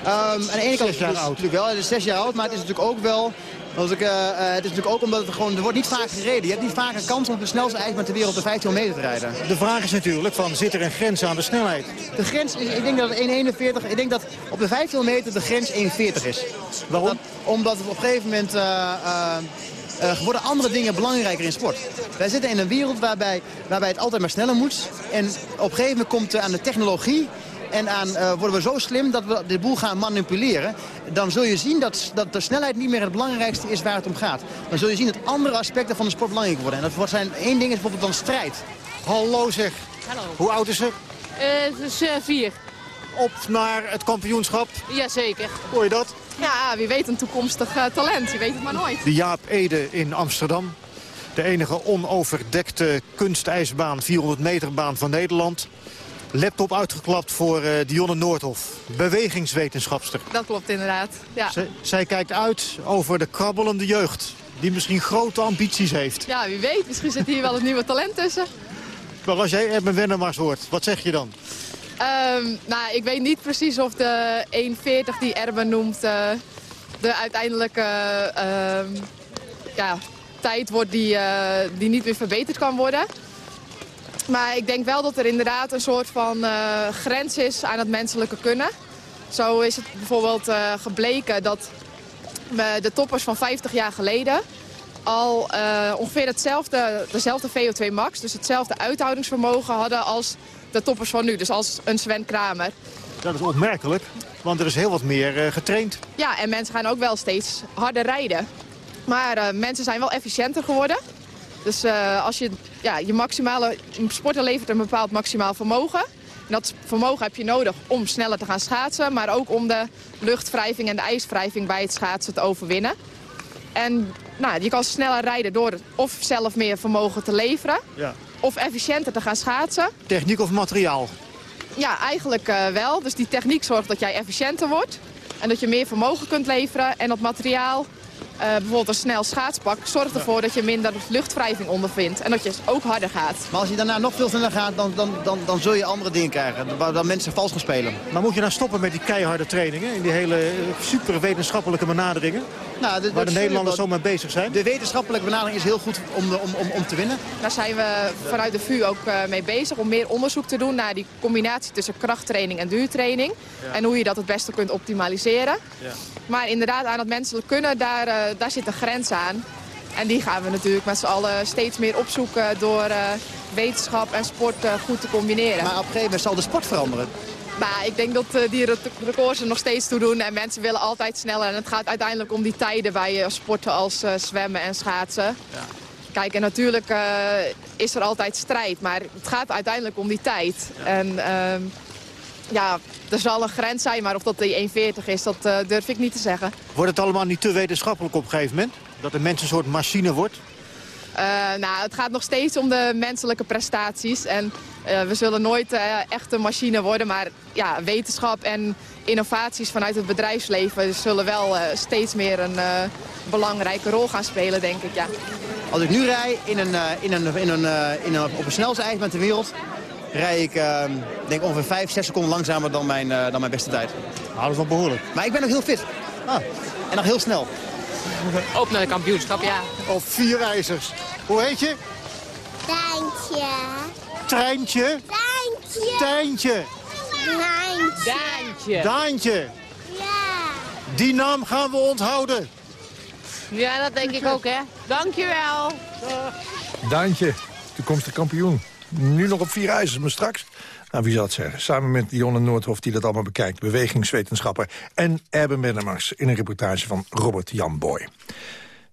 Speaker 16: Ehm, aan de ene kant is
Speaker 12: jaar
Speaker 16: het
Speaker 12: oud.
Speaker 16: natuurlijk wel, het is zes jaar oud, maar het is natuurlijk ook wel... Als ik, eh, eh, het is natuurlijk ook omdat het gewoon, er wordt niet vaak gereden. Je hebt niet vaak een kans om op de snelste ijsbaan ter wereld op de 1500 meter te rijden.
Speaker 12: De vraag is natuurlijk van, zit er een grens aan de snelheid?
Speaker 16: De grens is, ik denk dat het 1,41, ik denk dat op de 1500 meter de grens 1,40 is.
Speaker 12: Waarom?
Speaker 16: Dat- omdat het op een gegeven moment eh, worden andere dingen belangrijker in sport. Wij zitten in een wereld waarbij, waarbij het altijd maar sneller moet. En op een gegeven moment komt eh, aan de technologie en aan, eh, worden we zo slim dat we de boel gaan manipuleren. Dan zul je zien dat, dat de snelheid niet meer het belangrijkste is waar het om gaat. Dan zul je zien dat andere aspecten van de sport belangrijk worden. En dat wordt zijn, één ding is bijvoorbeeld dan strijd.
Speaker 12: Hallo zeg.
Speaker 17: Hallo.
Speaker 12: Hoe oud is ze?
Speaker 17: Eh, dus eh, vier.
Speaker 12: Op naar het kampioenschap.
Speaker 17: Jazeker.
Speaker 12: Hoor je dat?
Speaker 17: Ja, wie weet een toekomstig talent. Je weet het maar nooit.
Speaker 12: De Jaap Ede in Amsterdam. De enige onoverdekte kunstijsbaan, 400 meter baan van Nederland. Laptop uitgeklapt voor eh, Dionne Noordhof, bewegingswetenschapster.
Speaker 17: Dat klopt inderdaad. Ja.
Speaker 12: Zij, zij kijkt uit over de krabbelende jeugd, die misschien grote ambities heeft.
Speaker 17: ja, wie weet. Misschien zit hier wel een nieuwe talent tussen.
Speaker 12: Maar als jij Erben Wennemars hoort, wat zeg je dan?
Speaker 17: Ehm, nou, ik weet niet precies of de 1,40 die Erben noemt... eh, de uiteindelijke ehm, ja, tijd wordt die, eh, die niet meer verbeterd kan worden. Maar ik denk wel dat er inderdaad een soort van eh, grens is aan het menselijke kunnen. Zo is het bijvoorbeeld eh, gebleken dat we de toppers van 50 jaar geleden al eh, ongeveer hetzelfde, dezelfde VO2 max, dus hetzelfde uithoudingsvermogen hadden als de toppers van nu. Dus als een Sven Kramer.
Speaker 12: Dat is opmerkelijk, want er is heel wat meer getraind.
Speaker 17: Ja, en mensen gaan ook wel steeds harder rijden. Maar mensen zijn wel efficiënter geworden. Dus eh, als je, ja, je maximale een sporter levert een bepaald maximaal vermogen. En dat vermogen heb je nodig om sneller te gaan schaatsen. Maar ook om de luchtwrijving en de ijswrijving bij het schaatsen te overwinnen. En nou, je kan sneller rijden door of zelf meer vermogen te leveren.
Speaker 12: Ja.
Speaker 17: Of efficiënter te gaan schaatsen.
Speaker 12: Techniek of materiaal?
Speaker 17: Ja, eigenlijk eh, wel. Dus die techniek zorgt dat jij efficiënter wordt. En dat je meer vermogen kunt leveren. En dat materiaal, eh, bijvoorbeeld een snel schaatspak, zorgt ervoor dat je minder luchtwrijving ondervindt. En dat je ook harder gaat.
Speaker 16: Maar als je daarna nog veel sneller gaat, dan, dan, dan, dan zul je andere dingen krijgen. Waar dan mensen vals gaan spelen.
Speaker 12: Maar moet je nou stoppen met die keiharde trainingen, in die hele eh, super wetenschappelijke benaderingen?
Speaker 16: Nou,
Speaker 12: waar de Nederlanders zo mee bezig zijn?
Speaker 16: De wetenschappelijke benadering is heel goed om, om, om, om te winnen.
Speaker 17: Daar zijn we vanuit de VU ook eh, mee bezig om meer onderzoek te doen naar die combinatie tussen krachttraining en duurtraining.
Speaker 12: Ja.
Speaker 17: En hoe je dat het beste kunt optimaliseren.
Speaker 12: Ja.
Speaker 17: Maar inderdaad, aan het menselijk kunnen, daar, daar zit een grens aan. En die gaan we natuurlijk met z'n allen steeds meer opzoeken door eh, wetenschap en sport eh, goed te combineren.
Speaker 16: Maar op een gegeven moment zal de sport veranderen.
Speaker 17: Maar ik denk dat eh, die rec- records er nog steeds toe doen en mensen willen altijd sneller. En het gaat uiteindelijk om die tijden bij eh, sporten als eh, zwemmen en schaatsen. Kijk, en natuurlijk eh, is er altijd strijd, maar het gaat uiteindelijk om die tijd. En ehm, ja, er zal een grens zijn, maar of dat die 1,40 is, dat eh, durf ik niet te zeggen.
Speaker 12: Wordt het allemaal niet te wetenschappelijk op een gegeven moment? Dat de mens een soort machine wordt?
Speaker 17: Eh, nou, het gaat nog steeds om de menselijke prestaties. En eh, we zullen nooit echt een machine worden. Maar ja, wetenschap en innovaties vanuit het bedrijfsleven... zullen wel eh, steeds meer een eh, belangrijke rol gaan spelen, denk ik. Ja.
Speaker 16: Als ik nu rij in een, in een, in een, eh, in een, op een snelste ijsbaan ter wereld... rij ik eh, denk ongeveer 5, 6 seconden langzamer dan mijn, eh, dan mijn beste tijd.
Speaker 12: Nou, dat is wel behoorlijk.
Speaker 16: Maar ik ben nog heel fit. Ah, en nog heel snel.
Speaker 18: Op naar de kampioenschap, ja.
Speaker 12: Of vier ijzers. Hoe heet je?
Speaker 19: Daantje.
Speaker 12: Treintje?
Speaker 19: Daantje.
Speaker 12: Tijntje?
Speaker 19: Daantje.
Speaker 18: Daantje.
Speaker 12: Daantje?
Speaker 19: Ja.
Speaker 12: Die naam gaan we onthouden.
Speaker 18: Ja, dat denk ik ook, hè. Dankjewel.
Speaker 20: Daantje, toekomstig kampioen. Nu nog op vier ijzers, maar straks... Nou, wie zal het zeggen? Samen met Dionne Noordhof die dat allemaal bekijkt. Bewegingswetenschapper. En Erben Bennemars in een reportage van Robert Jan Boy.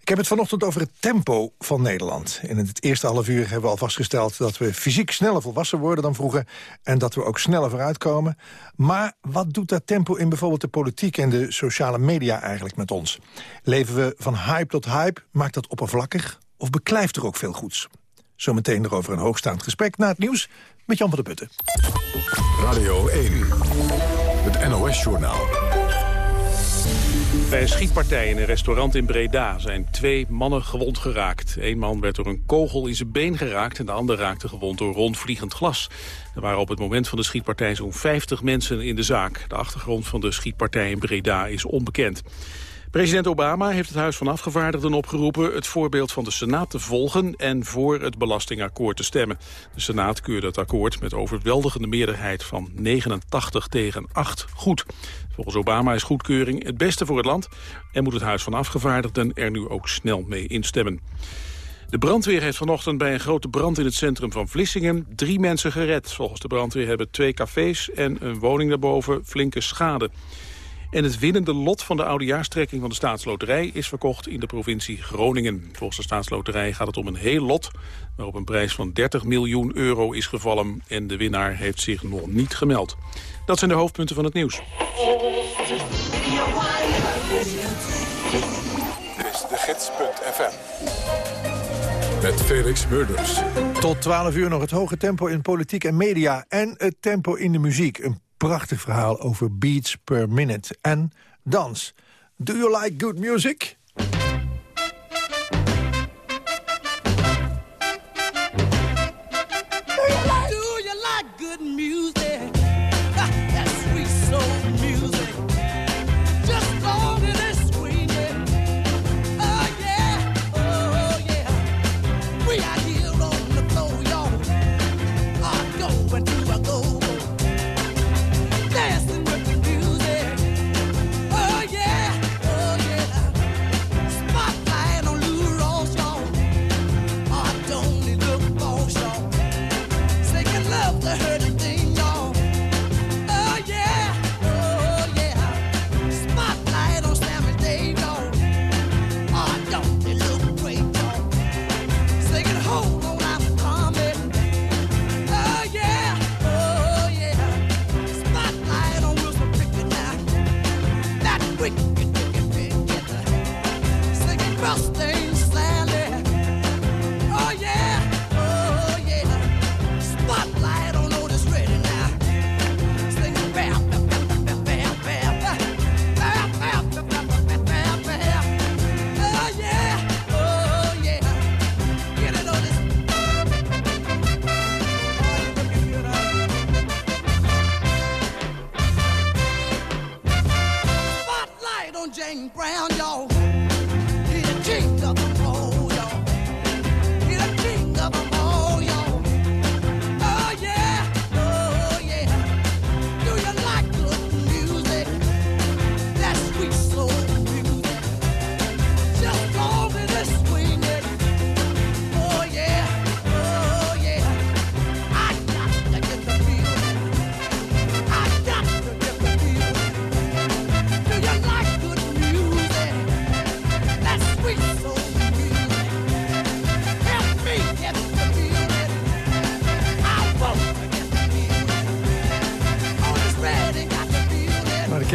Speaker 20: Ik heb het vanochtend over het tempo van Nederland. In het eerste half uur hebben we al vastgesteld... dat we fysiek sneller volwassen worden dan vroeger... en dat we ook sneller vooruitkomen. Maar wat doet dat tempo in bijvoorbeeld de politiek... en de sociale media eigenlijk met ons? Leven we van hype tot hype? Maakt dat oppervlakkig? Of beklijft er ook veel goeds? Zometeen erover een hoogstaand gesprek na het nieuws met Jan van der Putten.
Speaker 3: Radio 1, het NOS-journaal.
Speaker 1: Bij een schietpartij in een restaurant in Breda zijn twee mannen gewond geraakt. Eén man werd door een kogel in zijn been geraakt en de ander raakte gewond door rondvliegend glas. Er waren op het moment van de schietpartij zo'n 50 mensen in de zaak. De achtergrond van de schietpartij in Breda is onbekend. President Obama heeft het Huis van Afgevaardigden opgeroepen... het voorbeeld van de Senaat te volgen en voor het belastingakkoord te stemmen. De Senaat keurde het akkoord met overweldigende meerderheid van 89 tegen 8 goed. Volgens Obama is goedkeuring het beste voor het land... en moet het Huis van Afgevaardigden er nu ook snel mee instemmen. De brandweer heeft vanochtend bij een grote brand in het centrum van Vlissingen drie mensen gered. Volgens de brandweer hebben twee cafés en een woning daarboven flinke schade. En het winnende lot van de oudejaarstrekking van de staatsloterij is verkocht in de provincie Groningen. Volgens de staatsloterij gaat het om een heel lot waarop een prijs van 30 miljoen euro is gevallen. En de winnaar heeft zich nog niet gemeld. Dat zijn de hoofdpunten van het nieuws.
Speaker 3: Dit is de gids.fm. Met Felix Murders.
Speaker 20: Tot 12 uur nog het hoge tempo in politiek en media... en het tempo in de muziek. Een prachtig verhaal over beats per minute en dans. Do you like good music?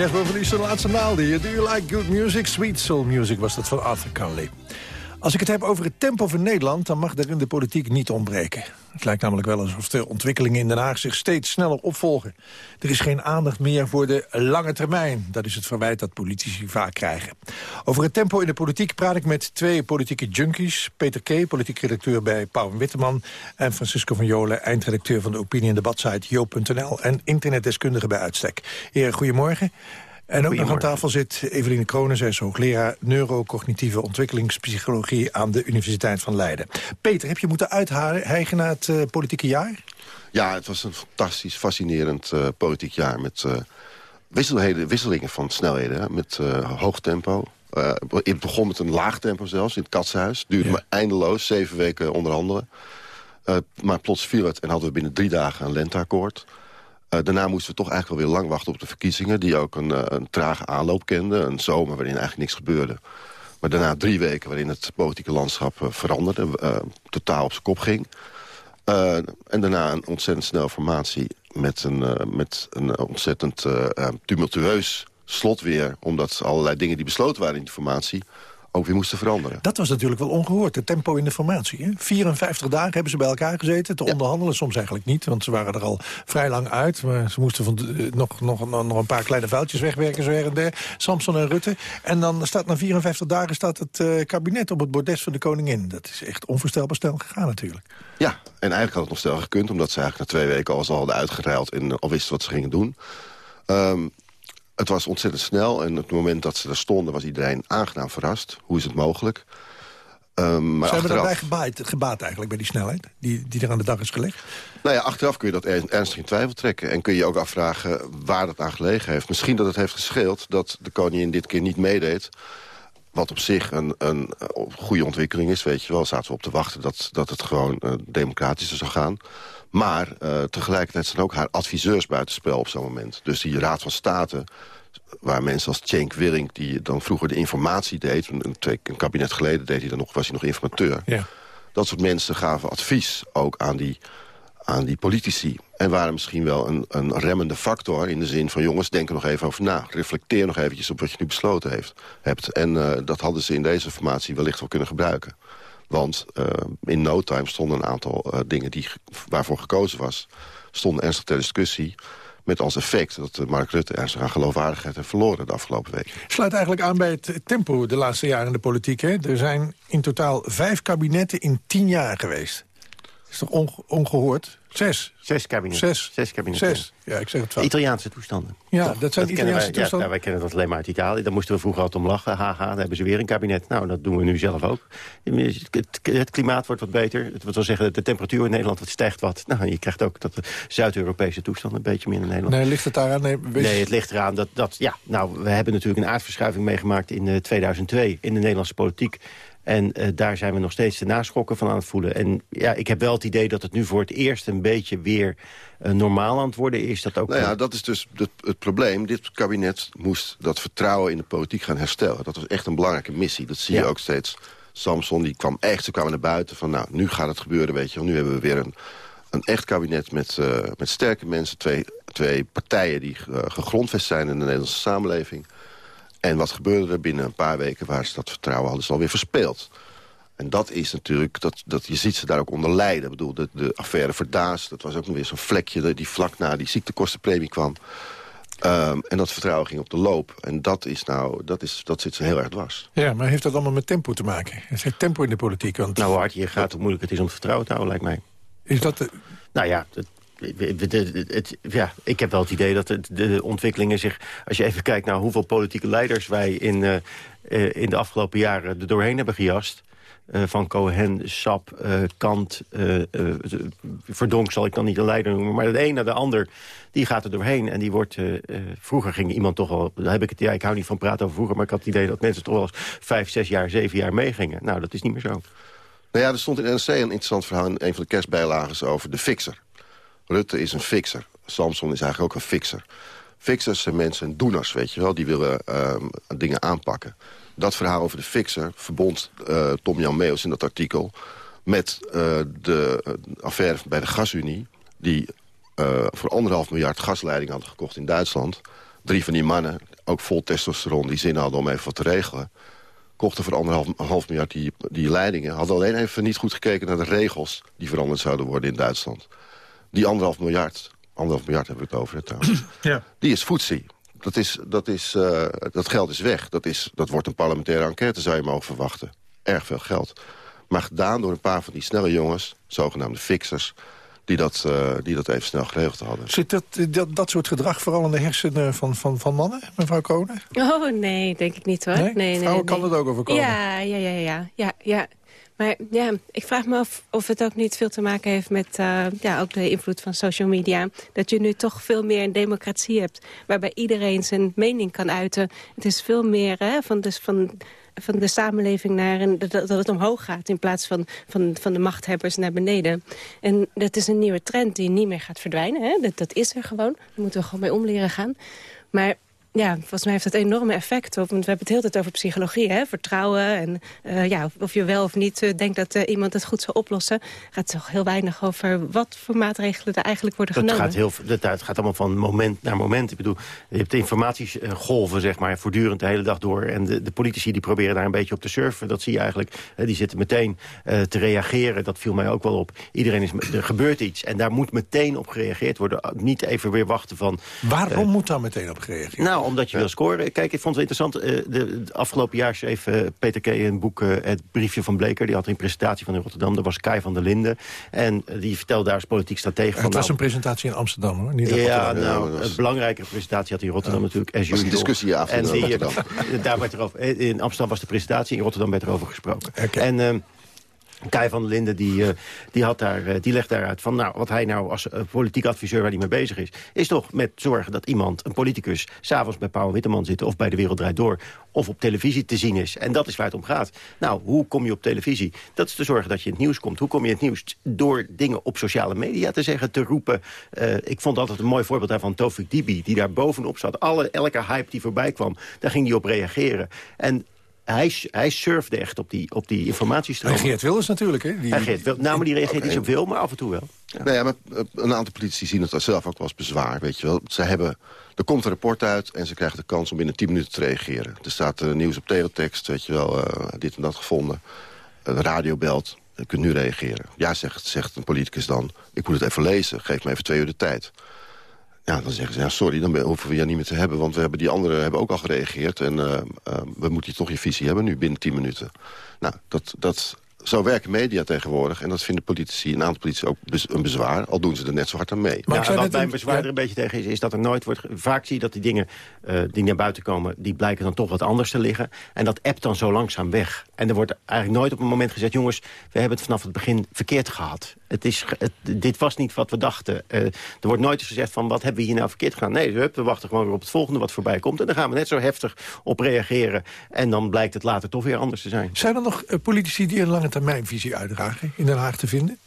Speaker 4: Casper verliest zijn laatste naalden. Do you like good music? Sweet soul music was dat van Arthur Conley. Als ik het heb over het tempo van Nederland... dan mag er in de politiek niet ontbreken. Het lijkt namelijk wel alsof de ontwikkelingen in Den Haag... zich steeds sneller opvolgen. Er is geen aandacht meer voor de lange termijn. Dat is het verwijt dat politici vaak krijgen. Over het tempo in de politiek praat ik met twee politieke junkies. Peter K., politiek redacteur bij Pauw en Witteman... en Francisco van Jolen, eindredacteur van de opinie- en debatsite joop.nl... en internetdeskundige bij uitstek. Heren, goedemorgen. En ook nog aan tafel zit Eveline Kronen, zij is hoogleraar neurocognitieve ontwikkelingspsychologie aan de Universiteit van Leiden. Peter, heb je moeten uithijgen na het eh, politieke jaar?
Speaker 21: Ja, het was een fantastisch, fascinerend eh, politiek jaar... met eh, wisselheden, wisselingen van snelheden, hè, met hoog tempo. Het begon met een laag tempo zelfs, in het katshuis. Duurde maar eindeloos, zeven weken onderhandelen. Maar plots viel het en hadden we binnen drie dagen een lenteakkoord. Eh, daarna moesten we toch eigenlijk wel weer lang wachten op de verkiezingen... die ook een, eh, een trage aanloop kenden. Een zomer waarin eigenlijk niks gebeurde. Maar daarna drie weken waarin het politieke landschap eh, veranderde. totaal op zijn kop ging. En daarna een ontzettend snelle formatie met een, met een ontzettend tumultueus slot weer. Omdat allerlei dingen die besloten waren in die formatie ook weer moesten veranderen.
Speaker 4: Dat was natuurlijk wel ongehoord, het tempo in de formatie. Hè? 54 dagen hebben ze bij elkaar gezeten te onderhandelen. Soms eigenlijk niet, want ze waren er al vrij lang uit. Maar ze moesten van, eh, nog, nog, nog, een paar kleine vuiltjes wegwerken, zo her en der. Samson en Rutte. En dan staat na 54 dagen staat het eh, kabinet op het bordes van de koningin. Dat is echt onvoorstelbaar snel gegaan natuurlijk.
Speaker 21: Ja, en eigenlijk had het nog snel gekund... omdat ze eigenlijk na twee weken al hadden uitgeruild... en al wisten wat ze gingen doen. Ehm, het was ontzettend snel en op het moment dat ze er stonden... was iedereen aangenaam verrast. Hoe is het mogelijk? Ehm, maar
Speaker 4: Ze hebben
Speaker 21: achteraf,
Speaker 4: gebaat, gebaat eigenlijk bij die snelheid die, die er aan de dag is gelegd.
Speaker 21: nou ja, achteraf kun je dat er- ernstig in twijfel trekken. En kun je ook afvragen waar dat aan gelegen heeft. Misschien dat het heeft gescheeld dat de koningin dit keer niet meedeed. Wat op zich een, een goede ontwikkeling is, weet je wel. Zaten we op te wachten dat, dat het gewoon eh, democratischer zou gaan. Maar eh, tegelijkertijd zijn ook haar adviseurs buitenspel op zo'n moment. Dus die Raad van State, waar mensen als Cenk Willink... die dan vroeger de informatie deed, een, een, twee- een kabinet geleden deed hij dan nog, was hij nog informateur.
Speaker 4: Ja.
Speaker 21: Dat soort mensen gaven advies ook aan die, aan die politici. En waren misschien wel een, een remmende factor in de zin van... jongens, denk er nog even over na. Reflecteer nog eventjes op wat je nu besloten heeft, hebt. En eh, dat hadden ze in deze formatie wellicht wel kunnen gebruiken. Want eh, in no time stonden een aantal eh, dingen die, waarvoor gekozen was... stonden ernstig ter discussie. Met als effect dat eh, Mark Rutte ernstig aan geloofwaardigheid heeft verloren de afgelopen week.
Speaker 4: Sluit eigenlijk aan bij het tempo de laatste jaren in de politiek. Hè? Er zijn in totaal vijf kabinetten in tien jaar geweest. Dat is toch onge- ongehoord? Zes.
Speaker 22: Zes kabinetten.
Speaker 4: Zes.
Speaker 22: Zes kabinetten.
Speaker 4: Zes. Ja, ik zeg het fout.
Speaker 22: Italiaanse toestanden.
Speaker 4: Ja,
Speaker 22: Toch?
Speaker 4: dat zijn Italiaanse
Speaker 22: wij,
Speaker 4: toestanden.
Speaker 22: Ja, wij kennen dat alleen maar uit Italië. Daar moesten we vroeger altijd om lachen. Haha, daar hebben ze weer een kabinet. Nou, dat doen we nu zelf ook. Het, het klimaat wordt wat beter. Het wil zeggen, de temperatuur in Nederland wat stijgt wat. Nou, je krijgt ook dat de Zuid-Europese toestanden een beetje meer in Nederland.
Speaker 4: Nee, ligt het daaraan? Nee, wees-
Speaker 22: Nee, het ligt eraan dat, dat... Ja, nou, we hebben natuurlijk een aardverschuiving meegemaakt in eh, 2002 in de Nederlandse politiek. En eh, daar zijn we nog steeds de naschokken van aan het voelen. En ja, ik heb wel het idee dat het nu voor het eerst een beetje weer eh, normaal aan het worden is. Dat ook
Speaker 21: Nou ja, dat is dus het, het probleem. Dit kabinet moest dat vertrouwen in de politiek gaan herstellen. Dat was echt een belangrijke missie. Dat zie je ook steeds. Samson, die kwam echt, ze kwamen naar buiten van... nou, nu gaat het gebeuren, weet je wel. Nu hebben we weer een, een echt kabinet met, eh, met sterke mensen. Twee, twee partijen die gegrondvest zijn in de Nederlandse samenleving. En wat gebeurde er binnen een paar weken... waar ze dat vertrouwen hadden ze alweer verspeeld. En dat is natuurlijk, dat, dat, je ziet ze daar ook onder lijden. Ik bedoel, de, de affaire Verdaas, dat was ook nog weer zo'n vlekje... die vlak na die ziektekostenpremie kwam. Ehm, en dat vertrouwen ging op de loop. En dat, is nou, dat, is, dat zit ze heel erg dwars.
Speaker 4: Ja, maar heeft dat allemaal met tempo te maken? Er is tempo in de politiek. Want
Speaker 22: Nou, Hart, je gaat hoe moeilijk het is om het vertrouwen te houden, lijkt mij.
Speaker 4: Is dat de...
Speaker 22: Nou ja, het, het- ja, ik heb wel het idee dat de ontwikkelingen zich... Als je even kijkt naar hoeveel politieke leiders wij in, eh, eh, in de afgelopen jaren er doorheen hebben gejast... eh, van Cohen, Sap, Kant, Verdonk zal ik dan niet een leider noemen... maar de een naar de ander, die gaat er doorheen. En die wordt... vroeger ging iemand toch wel... Daar heb ik het, ja, ik hou niet van praten over vroeger... maar ik had het idee dat mensen toch wel eens vijf, zes jaar, zeven jaar meegingen. Nou, dat is niet meer zo.
Speaker 21: Nou ja, er stond in NRC een interessant verhaal... in een van de kerstbijlagen over de fixer. Rutte is een fixer. Samson is eigenlijk ook een fixer. Fixers zijn mensen, doeners, weet je wel. Die willen ehm, dingen aanpakken. Dat verhaal over de fixer verbond eh, Tom Jan Meels in dat artikel... met eh, de eh, affaire bij de gasunie... die voor anderhalf miljard gasleidingen hadden gekocht in Duitsland. Drie van die mannen, ook vol testosteron, die zin hadden om even wat te regelen... kochten voor anderhalf miljard die, die leidingen. Hadden alleen even niet goed gekeken naar de regels... die veranderd zouden worden in Duitsland. Die anderhalf miljard, anderhalf miljard hebben we het over hè, trouwens...
Speaker 4: Ja.
Speaker 21: die is voetzie. Dat, is, dat, is, eh, dat geld is weg. Dat, is, dat wordt een parlementaire enquête, zou je mogen verwachten. Erg veel geld. Maar gedaan door een paar van die snelle jongens, zogenaamde fixers... die dat, eh, die dat even snel geregeld hadden.
Speaker 4: Zit dat, dat, dat soort gedrag vooral in de hersenen van, van, van mannen, mevrouw Konen?
Speaker 6: Oh, nee, denk ik niet hoor.
Speaker 4: Nee?
Speaker 6: Nee, nee,
Speaker 4: Vrouwen
Speaker 6: nee.
Speaker 4: kan het ook overkomen.
Speaker 6: Ja, ja, ja, ja, ja, ja. Maar ja, ik vraag me af of het ook niet veel te maken heeft met eh, ja, ook de invloed van social media. Dat je nu toch veel meer een democratie hebt waarbij iedereen zijn mening kan uiten. Het is veel meer hè, van, dus van, van de samenleving naar dat, dat het omhoog gaat in plaats van, van, van de machthebbers naar beneden. En dat is een nieuwe trend die niet meer gaat verdwijnen. Hè? Dat, dat is er gewoon. Daar moeten we gewoon mee om leren gaan. Maar ja, volgens mij heeft dat enorme effect op. Want we hebben het heel tijd over psychologie, hè? vertrouwen. En uh, ja, of, je wel of niet uh, denkt dat uh, iemand het goed zal oplossen. gaat toch heel weinig over wat voor maatregelen er eigenlijk worden
Speaker 22: dat
Speaker 6: genomen.
Speaker 22: Gaat heel, dat, het gaat allemaal van moment naar moment. Ik bedoel, je hebt informatiegolven, zeg maar, voortdurend de hele dag door. En de, de politici die proberen daar een beetje op te surfen. Dat zie je eigenlijk. die zitten meteen te reageren. Dat viel mij ook wel op. Iedereen is, er gebeurt iets. En daar moet meteen op gereageerd worden. Niet even weer wachten van...
Speaker 4: Waarom moet daar meteen op gereageerd worden?
Speaker 22: Nou, omdat je wil scoren. Kijk, ik vond het interessant. Uh, de, de, afgelopen jaar schreef uh, Peter K. een boek, uh, Het briefje van Bleker. Die had een presentatie van in Rotterdam. Dat was Kai van der Linden. En die vertelde daar als politiek stratege van...
Speaker 4: Het was
Speaker 22: nou,
Speaker 4: een presentatie in Amsterdam, hoor. Niet
Speaker 22: ja, nou, een belangrijke presentatie had hij in Rotterdam natuurlijk. As
Speaker 21: was een discussieavond
Speaker 22: En
Speaker 21: in
Speaker 22: die,
Speaker 21: Rotterdam.
Speaker 22: daar werd erover, in Amsterdam was de presentatie, in Rotterdam werd erover gesproken.
Speaker 4: Okay.
Speaker 22: En... Kai van der Linden die, uh, die, had daar, uh, die legt daaruit van... nou, wat hij nou als uh, politiek adviseur waar hij mee bezig is... is toch met zorgen dat iemand, een politicus... s'avonds bij Paul Witteman zit of bij De Wereld Draait Door... of op televisie te zien is. En dat is waar het om gaat. Nou, hoe kom je op televisie? Dat is te zorgen dat je in het nieuws komt. Hoe kom je in het nieuws? Door dingen op sociale media te zeggen, te roepen. ik vond altijd een mooi voorbeeld daarvan Tofik Dibi... die daar bovenop zat. Alle, elke hype die voorbij kwam, daar ging hij op reageren. En hij, hij surfde echt op die, op die informatiestroom.
Speaker 4: En Geert Wilders natuurlijk, hè? Die...
Speaker 22: En Geert Wilders, nou, maar die reageert okay. niet zoveel, maar af en toe wel.
Speaker 21: Ja. Nee, ja, maar een aantal politici zien het zelf ook wel als bezwaar, weet je wel. Ze hebben, er komt een rapport uit en ze krijgen de kans om binnen 10 minuten te reageren. Er staat uh, nieuws op teletext, weet je wel, uh, dit en dat gevonden. Uh, de radio belt, je kunt nu reageren. Ja, zegt, zegt een politicus dan, ik moet het even lezen, geef me even twee uur de tijd. Ja, dan zeggen ze, ja, sorry, dan hoeven we je niet meer te hebben... want we hebben die anderen hebben ook al gereageerd... en uh, uh, we moeten toch je visie hebben nu binnen 10 minuten. Nou, dat, dat, zo werken media tegenwoordig. En dat vinden politici, een aantal politici ook bez, een bezwaar. Al doen ze er net zo hard aan mee.
Speaker 22: Maar ja, wat mijn bezwaar er een beetje tegen is... is dat er nooit wordt... Vaak zie je dat die dingen uh, die naar buiten komen... die blijken dan toch wat anders te liggen. En dat appt dan zo langzaam weg. En er wordt eigenlijk nooit op een moment gezegd... jongens, we hebben het vanaf het begin verkeerd gehad. Het is, het, dit was niet wat we dachten. Uh, er wordt nooit eens gezegd van wat hebben we hier nou verkeerd gedaan. Nee, hup, we wachten gewoon weer op het volgende wat voorbij komt. En dan gaan we net zo heftig op reageren. En dan blijkt het later toch weer anders te zijn.
Speaker 4: Zijn er nog uh, politici die een lange termijnvisie uitdragen in Den Haag te vinden?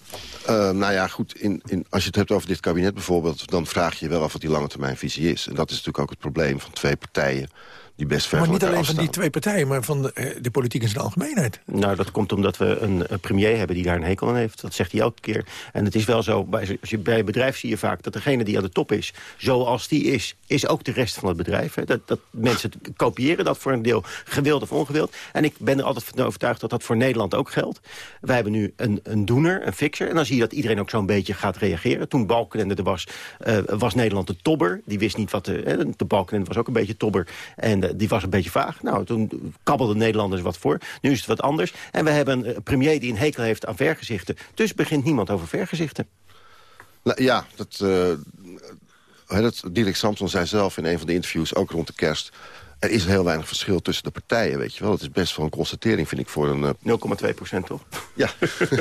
Speaker 21: Uh, nou ja, goed, in, in, als je het hebt over dit kabinet bijvoorbeeld... dan vraag je je wel af wat die lange termijnvisie is. En dat is natuurlijk ook het probleem van twee partijen die best ver
Speaker 4: maar niet alleen
Speaker 21: afstaan.
Speaker 4: van die twee partijen, maar van de, de politiek in zijn algemeenheid.
Speaker 22: Nou, dat komt omdat we een, een, premier hebben die daar een hekel aan heeft. Dat zegt hij elke keer. En het is wel zo, bij, als je, bij een bedrijf zie je vaak... dat degene die aan de top is, zoals die is... is ook de rest van het bedrijf. Hè. Dat, dat mensen kopiëren dat voor een deel, gewild of ongewild. En ik ben er altijd van overtuigd dat dat voor Nederland ook geldt. Wij hebben nu een, een doener, een fixer. En dan zie je dat iedereen ook zo'n beetje gaat reageren. Toen Balkenende er was, uh, was Nederland de tobber. Die wist niet wat... De, de Balkenende was ook een beetje tobber. En die was een beetje vaag. Nou, toen kabbelden Nederlanders wat voor. Nu is het wat anders. En we hebben een premier die een hekel heeft aan vergezichten. Dus begint niemand over vergezichten.
Speaker 21: Nou, ja, dat, uh, dat, Dirk Samson zei zelf in een van de interviews, ook rond de kerst... er is heel weinig verschil tussen de partijen, weet je wel. Dat is best wel een constatering, vind ik, voor een...
Speaker 22: Uh... 0,2 procent, toch?
Speaker 21: Ja.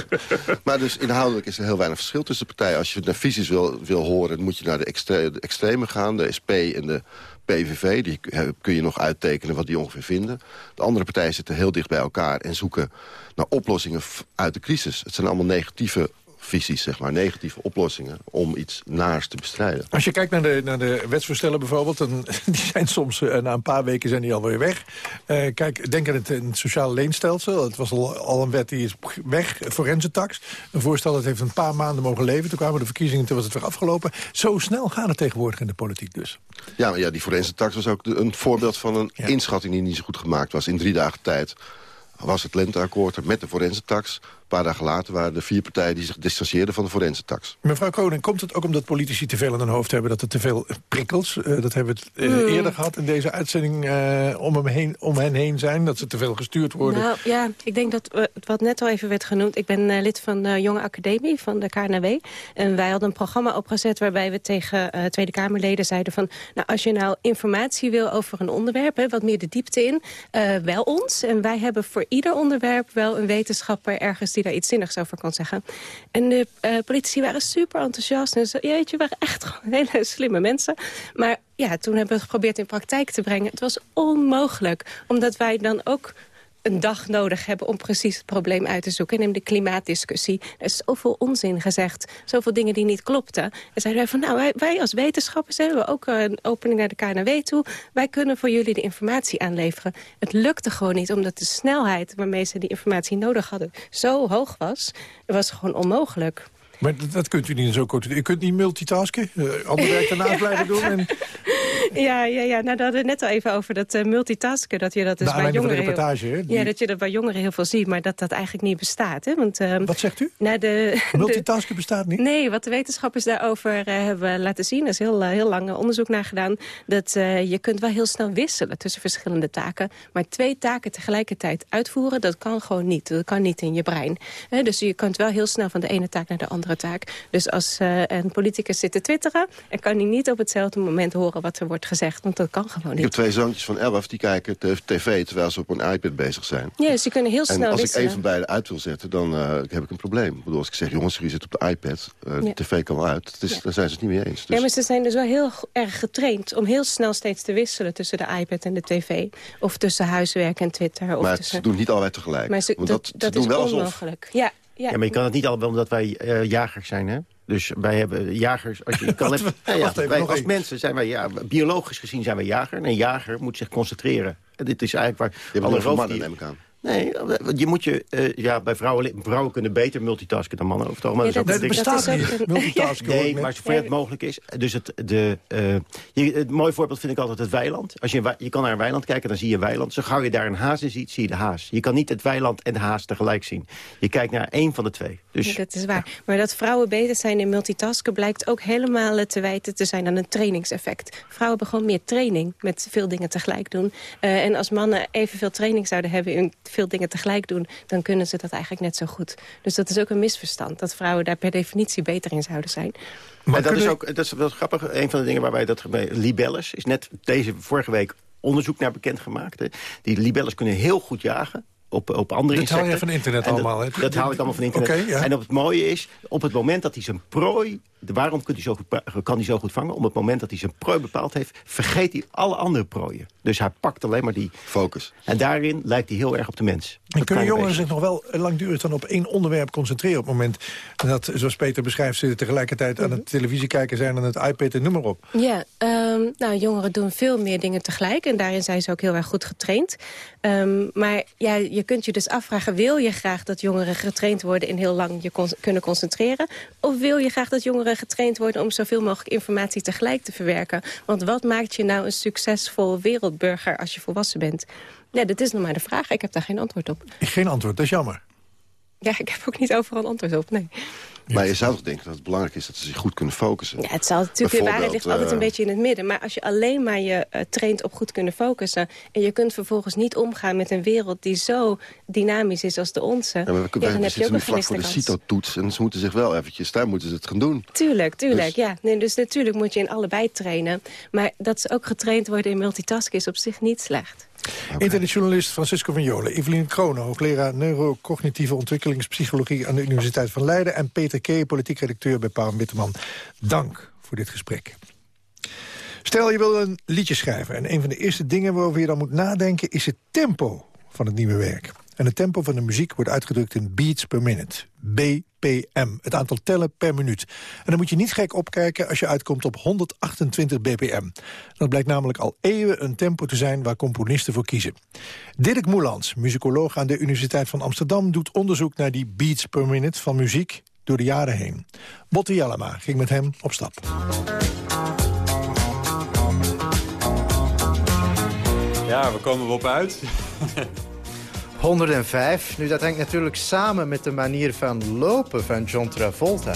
Speaker 21: maar dus inhoudelijk is er heel weinig verschil tussen de partijen. Als je naar visies wil, wil horen, moet je naar de, extre de extreme gaan. De SP en de PVV, die kun je nog uittekenen wat die ongeveer vinden. De andere partijen zitten heel dicht bij elkaar en zoeken naar oplossingen uit de crisis. Het zijn allemaal negatieve visies, zeg maar, negatieve oplossingen... om iets naars te bestrijden.
Speaker 4: Als je kijkt naar de, naar de wetsvoorstellen bijvoorbeeld... Dan, die zijn soms, eh, na een paar weken zijn die alweer weg. Eh, kijk, denk aan het, het sociale leenstelsel. Het was al, al een wet die is weg, forensentax. Een voorstel dat heeft een paar maanden mogen leven. Toen kwamen de verkiezingen, toen was het weer afgelopen. Zo snel gaat het tegenwoordig in de politiek dus.
Speaker 21: Ja, maar ja, die forense tax was ook de- een voorbeeld van een inschatting die niet zo goed gemaakt was. In drie dagen tijd was het lenteakkoord er met de forense tax. Een paar dagen later waren er vier partijen die zich distancieerden van de forense tax.
Speaker 4: Mevrouw Koning, komt het ook omdat politici te veel in hun hoofd hebben... dat er te veel prikkels, eh, dat hebben we het eh,
Speaker 6: Hmm.
Speaker 4: eerder gehad in deze uitzending... eh, om, hem heen, om hen heen zijn, dat ze te veel gestuurd worden?
Speaker 6: Nou ja, ik denk dat wat net al even werd genoemd. Ik ben lid van de Jonge Academie van de KNW. En wij hadden een programma opgezet waarbij we tegen eh, Tweede Kamerleden zeiden van... nou, als je nou informatie wil over een onderwerp, hè, wat meer de diepte in, eh, wel ons. En wij hebben voor ieder onderwerp wel een wetenschapper ergens die daar iets zinnigs over kan zeggen. En de eh, politici waren super enthousiast. En ze, jeetje, waren echt hele slimme mensen. Maar ja, toen hebben we het geprobeerd in praktijk te brengen. Het was onmogelijk, omdat wij dan ook een dag nodig hebben om precies het probleem uit te zoeken. Neem de klimaatdiscussie. Er is zoveel onzin gezegd. Zoveel dingen die niet klopten. En zeiden wij van, nou, wij, wij als wetenschappers hebben ook eh, een opening naar de KNW toe. Wij kunnen voor jullie de informatie aanleveren. Het lukte gewoon niet, omdat de snelheid waarmee ze die informatie nodig hadden zo hoog was. Het was gewoon onmogelijk.
Speaker 4: Maar dat, dat kunt u niet in zo kort... U kunt niet multitasken, uh, ander werk daarnaast blijven doen... En
Speaker 6: Ja, ja, ja. Nou, daar hadden we net al even over dat eh, multitasken. Dat je dat dus bij jongeren...
Speaker 4: reportage, hè,
Speaker 6: heel,
Speaker 4: die-
Speaker 6: Ja, dat je dat bij jongeren heel veel ziet. Maar dat dat eigenlijk niet bestaat. Hè? Want, ehm,
Speaker 4: Wat zegt u?
Speaker 6: Nou, de,
Speaker 4: Multitasken bestaat niet?
Speaker 6: Nee, wat de wetenschappers daarover eh, hebben laten zien... er is heel, eh, heel lang eh, onderzoek naar gedaan... dat eh, je kunt wel heel snel wisselen tussen verschillende taken. Maar twee taken tegelijkertijd uitvoeren, dat kan gewoon niet. Dat kan niet in je brein. Dus je kunt wel heel snel van de ene taak naar de andere taak. Dus als eh, een politicus zit te twitteren... en kan hij niet op hetzelfde moment horen wat er wordt gezegd. Want dat kan gewoon
Speaker 21: Ik heb
Speaker 6: niet.
Speaker 21: twee zoontjes van 11 die kijken tv terwijl ze op een iPad bezig zijn.
Speaker 6: Ja, dus je kunnen heel
Speaker 21: En
Speaker 6: snel
Speaker 21: als ik een van beide uit wil zetten, dan eh, heb ik een probleem. Ik bedoel, als ik zeg, jongens, jullie zitten op de iPad, eh,
Speaker 6: Ja.
Speaker 21: de tv kan wel uit. Het is,
Speaker 6: Ja.
Speaker 21: Daar zijn ze het niet mee eens. Dus
Speaker 6: Ja, maar ze zijn dus wel heel erg getraind om heel snel steeds te wisselen tussen de iPad en de tv. Of tussen huiswerk en Twitter. Of
Speaker 21: maar
Speaker 6: tussen...
Speaker 21: ze doen niet allebei tegelijk.
Speaker 6: Maar ze,
Speaker 21: Want
Speaker 6: dat,
Speaker 21: ze
Speaker 6: dat
Speaker 21: doen
Speaker 6: is
Speaker 21: wel alsof.
Speaker 6: onmogelijk. Ja, ja.
Speaker 22: Ja, maar je kan het niet allemaal omdat wij eh, jagers zijn, hè? Dus wij hebben jagers... Als je, kan ja,
Speaker 4: even,
Speaker 22: wij, als mensen zijn wij, ja, biologisch gezien zijn wij jager. En een jager moet zich concentreren. En dit is eigenlijk waar
Speaker 21: Je hebt
Speaker 22: alle
Speaker 21: over mannen,
Speaker 22: roofdieren-
Speaker 21: neem ik aan.
Speaker 22: Nee, je moet je... eh, ja, bij vrouwen, vrouwen kunnen beter multitasken dan mannen over het algemeen.
Speaker 6: Ja,
Speaker 22: Dat is
Speaker 6: dat- dat is ook een-
Speaker 4: multitasken.
Speaker 22: Nee, maar zover het mogelijk is. Dus het, de, eh, je, het mooie voorbeeld vind ik altijd het weiland. Als je, je kan naar een weiland kijken, dan zie je een weiland. Zo gauw je daar een haas in ziet, zie je de haas. Je kan niet het weiland en de haas tegelijk zien. Je kijkt naar één van de twee. Dus
Speaker 6: Ja, dat is waar. Maar dat vrouwen beter zijn in multitasken... blijkt ook helemaal eh, te wijten te zijn aan een trainingseffect. Vrouwen hebben gewoon meer training met veel dingen tegelijk doen. Eh, en als mannen evenveel training zouden hebben in veel dingen tegelijk doen... dan kunnen ze dat eigenlijk net zo goed. Dus dat is ook een misverstand. Dat vrouwen daar per definitie beter in zouden zijn.
Speaker 4: Maar
Speaker 22: en dat is ook dat is wel grappig. Een van de dingen waarbij dat bij libelles is net deze vorige week onderzoek naar bekendgemaakt. Hè. Die libelles kunnen heel goed jagen. Op, op andere
Speaker 4: Dat haal je
Speaker 22: insecten.
Speaker 4: van internet
Speaker 22: En dat-
Speaker 4: allemaal, hè?
Speaker 22: Dat, haal ik allemaal van internet.
Speaker 4: Ja.
Speaker 22: En op het mooie is, op het moment dat hij zijn prooi... de- Waarom kunt hij zo goed, kan hij zo goed vangen? Op het moment dat hij zijn prooi bepaald heeft... vergeet hij alle andere prooien. Dus hij pakt alleen maar die...
Speaker 21: Focus.
Speaker 22: En daarin lijkt hij heel erg op de mens.
Speaker 4: En kunnen jongeren zich nog wel langdurig dan op één onderwerp concentreren... op het moment dat, zoals Peter beschrijft... ze tegelijkertijd aan het televisie kijken zijn... aan het iPad en noem maar op.
Speaker 6: Ja, ehm, nou, jongeren doen veel meer dingen tegelijk. En daarin zijn ze ook heel erg goed getraind. Ehm, maar ja, je kunt je dus afvragen... wil je graag dat jongeren getraind worden... in heel lang je con- kunnen concentreren? Of wil je graag dat jongeren getraind worden... om zoveel mogelijk informatie tegelijk te verwerken? Want wat maakt je nou een succesvol wereldburger... als je volwassen bent? Ja, dat is nog maar de vraag. Ik heb daar geen antwoord op.
Speaker 4: Geen antwoord, dat is jammer.
Speaker 6: Ja, ik heb ook niet overal antwoord op, nee.
Speaker 21: Maar je zou toch denken dat het belangrijk is dat ze zich goed kunnen focussen.
Speaker 6: Ja, het zal natuurlijk, de waarheid ligt altijd een
Speaker 21: eh,
Speaker 6: beetje in het midden. Maar als je alleen maar je eh, traint op goed kunnen focussen... en je kunt vervolgens niet omgaan met een wereld die zo dynamisch is als de onze...
Speaker 21: Ja, maar we,
Speaker 6: ja, dan
Speaker 21: we
Speaker 6: heb je ook een
Speaker 21: vlak voor de. CITO-toets en ze moeten zich wel eventjes, daar moeten ze het gaan doen.
Speaker 6: Tuurlijk, tuurlijk,
Speaker 21: Dus-
Speaker 6: ja. Nee, dus natuurlijk moet je in allebei trainen. Maar dat ze ook getraind worden in multitasken is op zich niet slecht.
Speaker 4: Internetjournalist Francisco van Jolen, Evelien Kronen... hoogleraar neurocognitieve ontwikkelingspsychologie... aan de Universiteit van Leiden... en Peter K., politiek redacteur bij Paul Witteman. Dank voor dit gesprek. Stel, je wil een liedje schrijven... en een van de eerste dingen waarover je dan moet nadenken... is het tempo van het nieuwe werk. En het tempo van de muziek wordt uitgedrukt in beats per minute. BPM, het aantal tellen per minuut. En dan moet je niet gek opkijken als je uitkomt op 128 BPM. Dat blijkt namelijk al eeuwen een tempo te zijn waar componisten voor kiezen. Dirk Moelans, muzikoloog aan de Universiteit van Amsterdam... doet onderzoek naar die beats per minute van muziek door de jaren heen. Botte Jellema ging met hem op stap.
Speaker 23: Ja, waar komen we op uit?
Speaker 24: 105. Nu, dat hangt natuurlijk samen met de manier van lopen van John Travolta.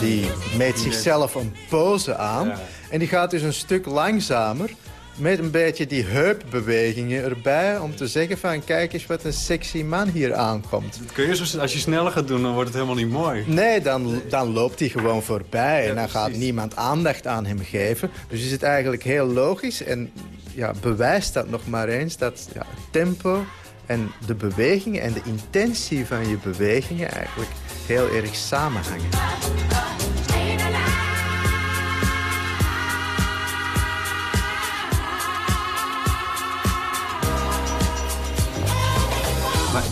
Speaker 24: Die meet zichzelf een pose aan. En die gaat dus een stuk langzamer met een beetje die heupbewegingen erbij... om te zeggen van, kijk eens wat een sexy man hier aankomt.
Speaker 23: Dat kun je zo, als je sneller gaat doen, dan wordt het helemaal niet mooi.
Speaker 24: Nee, dan, dan loopt hij gewoon voorbij en dan gaat niemand aandacht aan hem geven. Dus is het eigenlijk heel logisch en ja, bewijst dat nog maar eens... dat ja, tempo en de bewegingen en de intentie van je bewegingen eigenlijk heel erg samenhangen.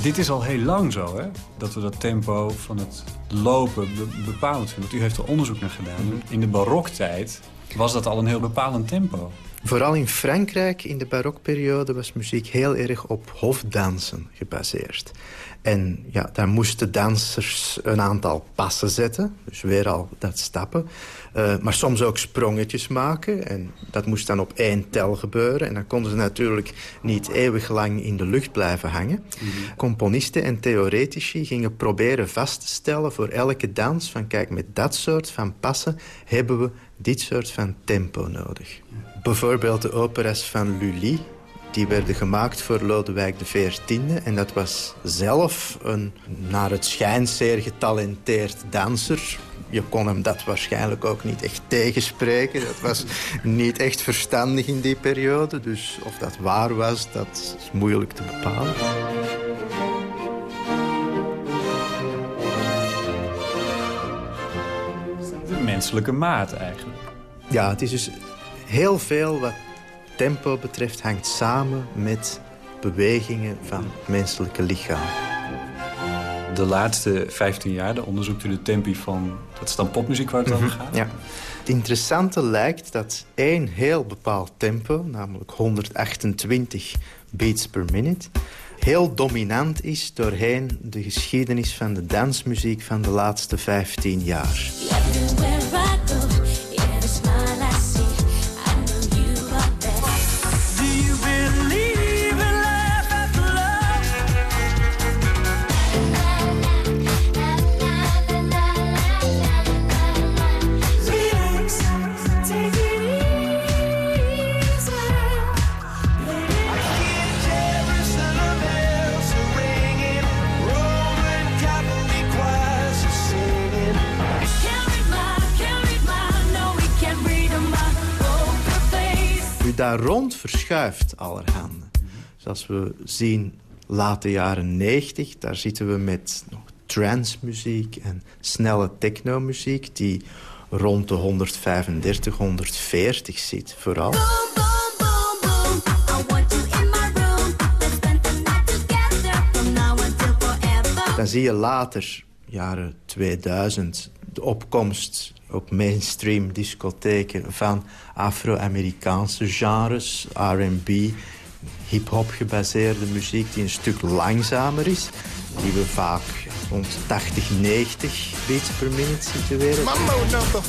Speaker 23: Dit is al heel lang zo, hè? Dat we dat tempo van het lopen be- bepalend vinden. Want u heeft er onderzoek naar gedaan. In de baroktijd was dat al een heel bepalend tempo.
Speaker 24: Vooral in Frankrijk in de barokperiode was muziek heel erg op hofdansen gebaseerd. En ja, daar moesten dansers een aantal passen zetten. Dus weer al dat stappen. Eh, maar soms ook sprongetjes maken. En dat moest dan op één tel gebeuren. En dan konden ze natuurlijk niet eeuwig lang in de lucht blijven hangen. Componisten en theoretici gingen proberen vast te stellen voor elke dans... van kijk, met dat soort van passen hebben we dit soort van tempo nodig. Bijvoorbeeld de operas van Lully. Die werden gemaakt voor Lodewijk XIV. En dat was zelf een, naar het schijnt, zeer getalenteerd danser. Je kon hem dat waarschijnlijk ook niet echt tegenspreken. Dat was niet echt verstandig in die periode. Dus of dat waar was, dat is moeilijk te bepalen.
Speaker 23: De menselijke maat eigenlijk.
Speaker 24: Ja, het is dus heel veel wat tempo betreft hangt samen met bewegingen van het menselijke lichaam.
Speaker 23: De laatste 15 jaar onderzoekt u de tempi van... Dat is dan popmuziek waar het over gaat?
Speaker 24: Ja. Het interessante lijkt dat één heel bepaald tempo, namelijk 128 beats per minute, heel dominant is doorheen de geschiedenis van de dansmuziek van de laatste 15 jaar.
Speaker 7: Face.
Speaker 24: U daar rond verschuift allerhande. Zoals we zien late jaren 90, daar zitten we met nog transmuziek en snelle technomuziek... die rond de 135, 140 zit vooral. Dan zie je later, jaren 2000, de opkomst op mainstream discotheken van Afro-Amerikaanse genres, R&B, hip-hop gebaseerde muziek die een stuk langzamer is, die we vaak rond 80, 90 beats per minute situeren.
Speaker 7: Mambo number.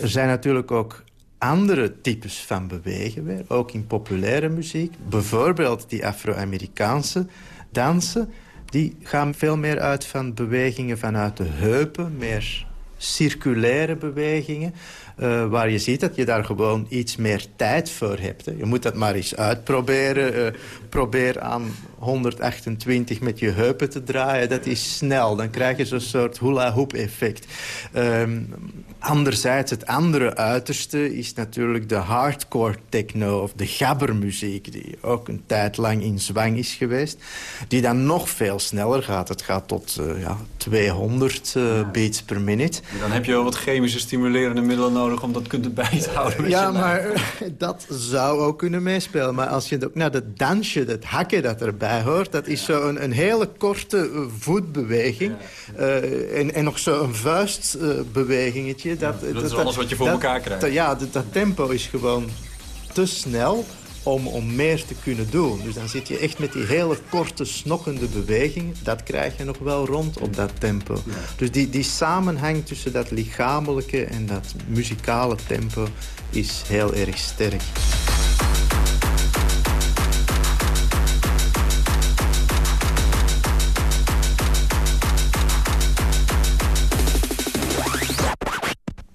Speaker 24: Er zijn natuurlijk ook andere types van bewegen weer, ook in populaire muziek. Bijvoorbeeld die Afro-Amerikaanse dansen. Die gaan veel meer uit van bewegingen vanuit de heupen, meer circulaire bewegingen. Eh, waar je ziet dat je daar gewoon iets meer tijd voor hebt. Hè. Je moet dat maar eens uitproberen. eh, probeer aan 128 met je heupen te draaien, dat is snel. Dan krijg je zo'n soort hula-hoop effect. Ehm, anderzijds, het andere uiterste is natuurlijk de hardcore techno... of de gabbermuziek, die ook een tijd lang in zwang is geweest. Die dan nog veel sneller gaat. Het gaat tot uh, ja, 200 uh, beats per minute.
Speaker 23: Dan heb je wel wat chemische stimulerende middelen nodig... om dat kunnen bij te houden.
Speaker 24: Ja, maar dat zou ook kunnen meespelen. Maar als je ook naar dat dansje, dat hakken dat erbij hoort... dat is zo een, een hele korte eh, voetbeweging. Eh, en, en nog zo'n vuistbewegingetje. dat,
Speaker 23: dat is alles wat je voor elkaar krijgt.
Speaker 24: dat- ja, dat, dat tempo is gewoon te snel om, om meer te kunnen doen. Dus dan zit je echt met die hele korte, snokkende bewegingen. Dat krijg je nog wel rond op dat tempo. Dus die, die samenhang tussen dat lichamelijke en dat muzikale tempo is heel erg sterk.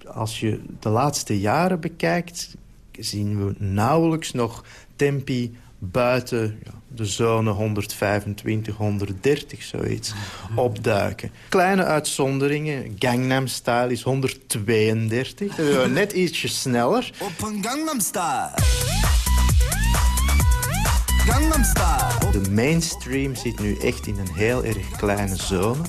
Speaker 24: Als je de laatste jaren bekijkt, zien we nauwelijks nog tempi buiten ja, de zone 125, 130, zoiets, opduiken. Kleine uitzonderingen. Gangnam Style is 132. Dat is net ietsje sneller.
Speaker 7: Op een Gangnam Style. Gangnam Style.
Speaker 24: De mainstream zit nu echt in een heel erg kleine zone.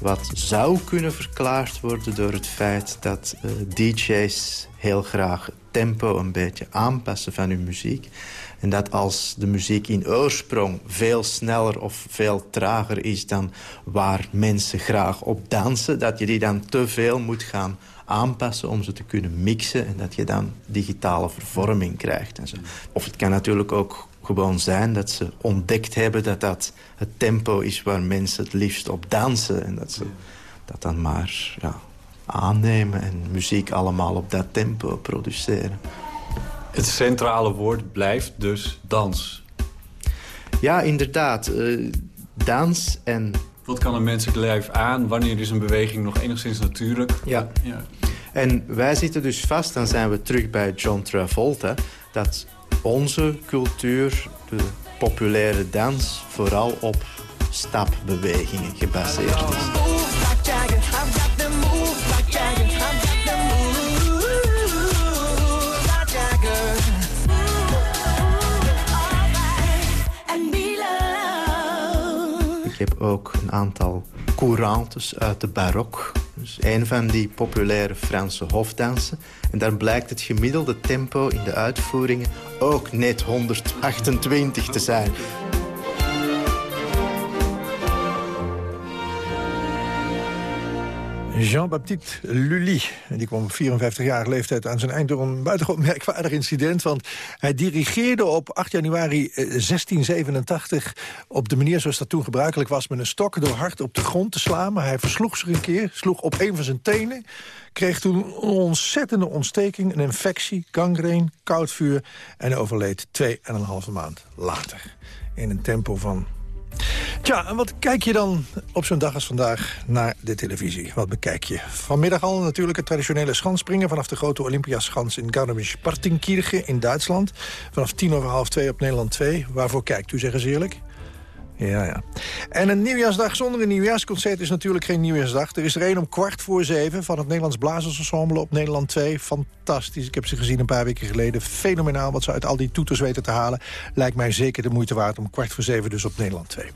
Speaker 24: Wat zou kunnen verklaard worden door het feit dat eh, DJ's heel graag tempo een beetje aanpassen van hun muziek. En dat als de muziek in oorsprong veel sneller of veel trager is dan waar mensen graag op dansen, dat je die dan te veel moet gaan aanpassen om ze te kunnen mixen en dat je dan digitale vervorming krijgt. Of het kan natuurlijk ook gewoon zijn dat ze ontdekt hebben dat dat het tempo is waar mensen het liefst op dansen. En dat ze dat dan maar ja, aannemen en muziek allemaal op dat tempo produceren.
Speaker 23: Het centrale woord blijft dus dans.
Speaker 24: Ja, inderdaad. eh, dans en...
Speaker 23: Wat kan een menselijk lijf aan? Wanneer is een beweging nog enigszins natuurlijk?
Speaker 24: Ja.
Speaker 23: ja.
Speaker 24: En wij zitten dus vast, dan zijn we terug bij John Travolta... dat onze cultuur, de populaire dans... vooral op stapbewegingen gebaseerd is. Heb ook een aantal courantes uit de barok. Dus een van die populaire Franse hofdansen. En daar blijkt het gemiddelde tempo in de uitvoeringen ook net 128 te zijn.
Speaker 4: Jean-Baptiste Lully. Die kwam op 54-jarige leeftijd aan zijn eind door een buitengewoon merkwaardig incident. Want hij dirigeerde op 8 januari eh, 1687 op de manier zoals dat toen gebruikelijk was... met een stok door hard op de grond te slaan. Maar hij versloeg zich een keer, sloeg op een van zijn tenen... kreeg toen een ontzettende ontsteking, een infectie, gangreen, koud vuur... en overleed twee en een halve maand later. In een tempo van Tja, en wat kijk je dan op zo'n dag als vandaag naar de televisie? Wat bekijk je? Vanmiddag al natuurlijk het traditionele schansspringen... vanaf de grote Olympiaschans in Garmisch-Partenkirchen in Duitsland. Vanaf tien over half twee op Nederland 2. Waarvoor kijkt u, zeggen ze eerlijk? Ja, ja. En een nieuwjaarsdag zonder een nieuwjaarsconcert is natuurlijk geen nieuwjaarsdag. Er is er één om kwart voor zeven van het Nederlands Blazersensemble op Nederland 2. Fantastisch. Ik heb ze gezien een paar weken geleden. Fenomenaal wat ze uit al die toeters weten te halen. Lijkt mij zeker de moeite waard om kwart voor zeven dus op Nederland 2.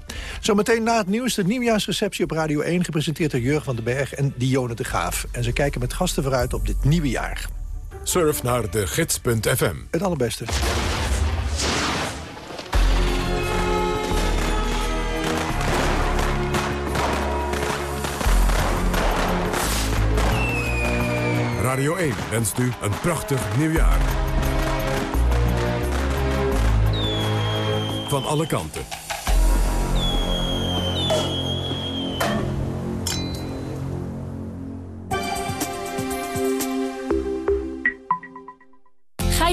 Speaker 4: Zometeen na het nieuws de nieuwjaarsreceptie op Radio 1... gepresenteerd door Jurgen van den Berg en Dionne de Graaf. En ze kijken met gasten vooruit op dit nieuwe jaar.
Speaker 3: Surf naar de gids.fm.
Speaker 4: Het allerbeste.
Speaker 3: Radio 1 wenst u een prachtig nieuwjaar. Van alle kanten.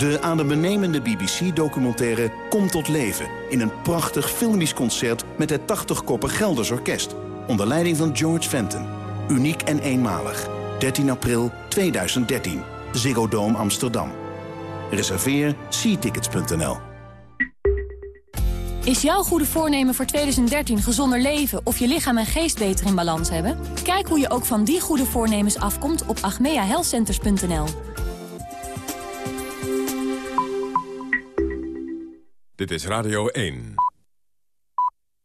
Speaker 25: De adembenemende BBC-documentaire komt tot leven... in een prachtig filmisch concert met het 80-koppig Gelders Orkest... onder leiding van George Fenton. Uniek en eenmalig. 13 april 2013. Ziggo Dome Amsterdam. Reserveer seatickets.nl.
Speaker 26: Is jouw goede voornemen voor 2013 gezonder leven of je lichaam en geest beter in balans hebben? Kijk hoe je ook van die goede voornemens afkomt op agmeahealthcenters.nl.
Speaker 3: Dit is Radio 1.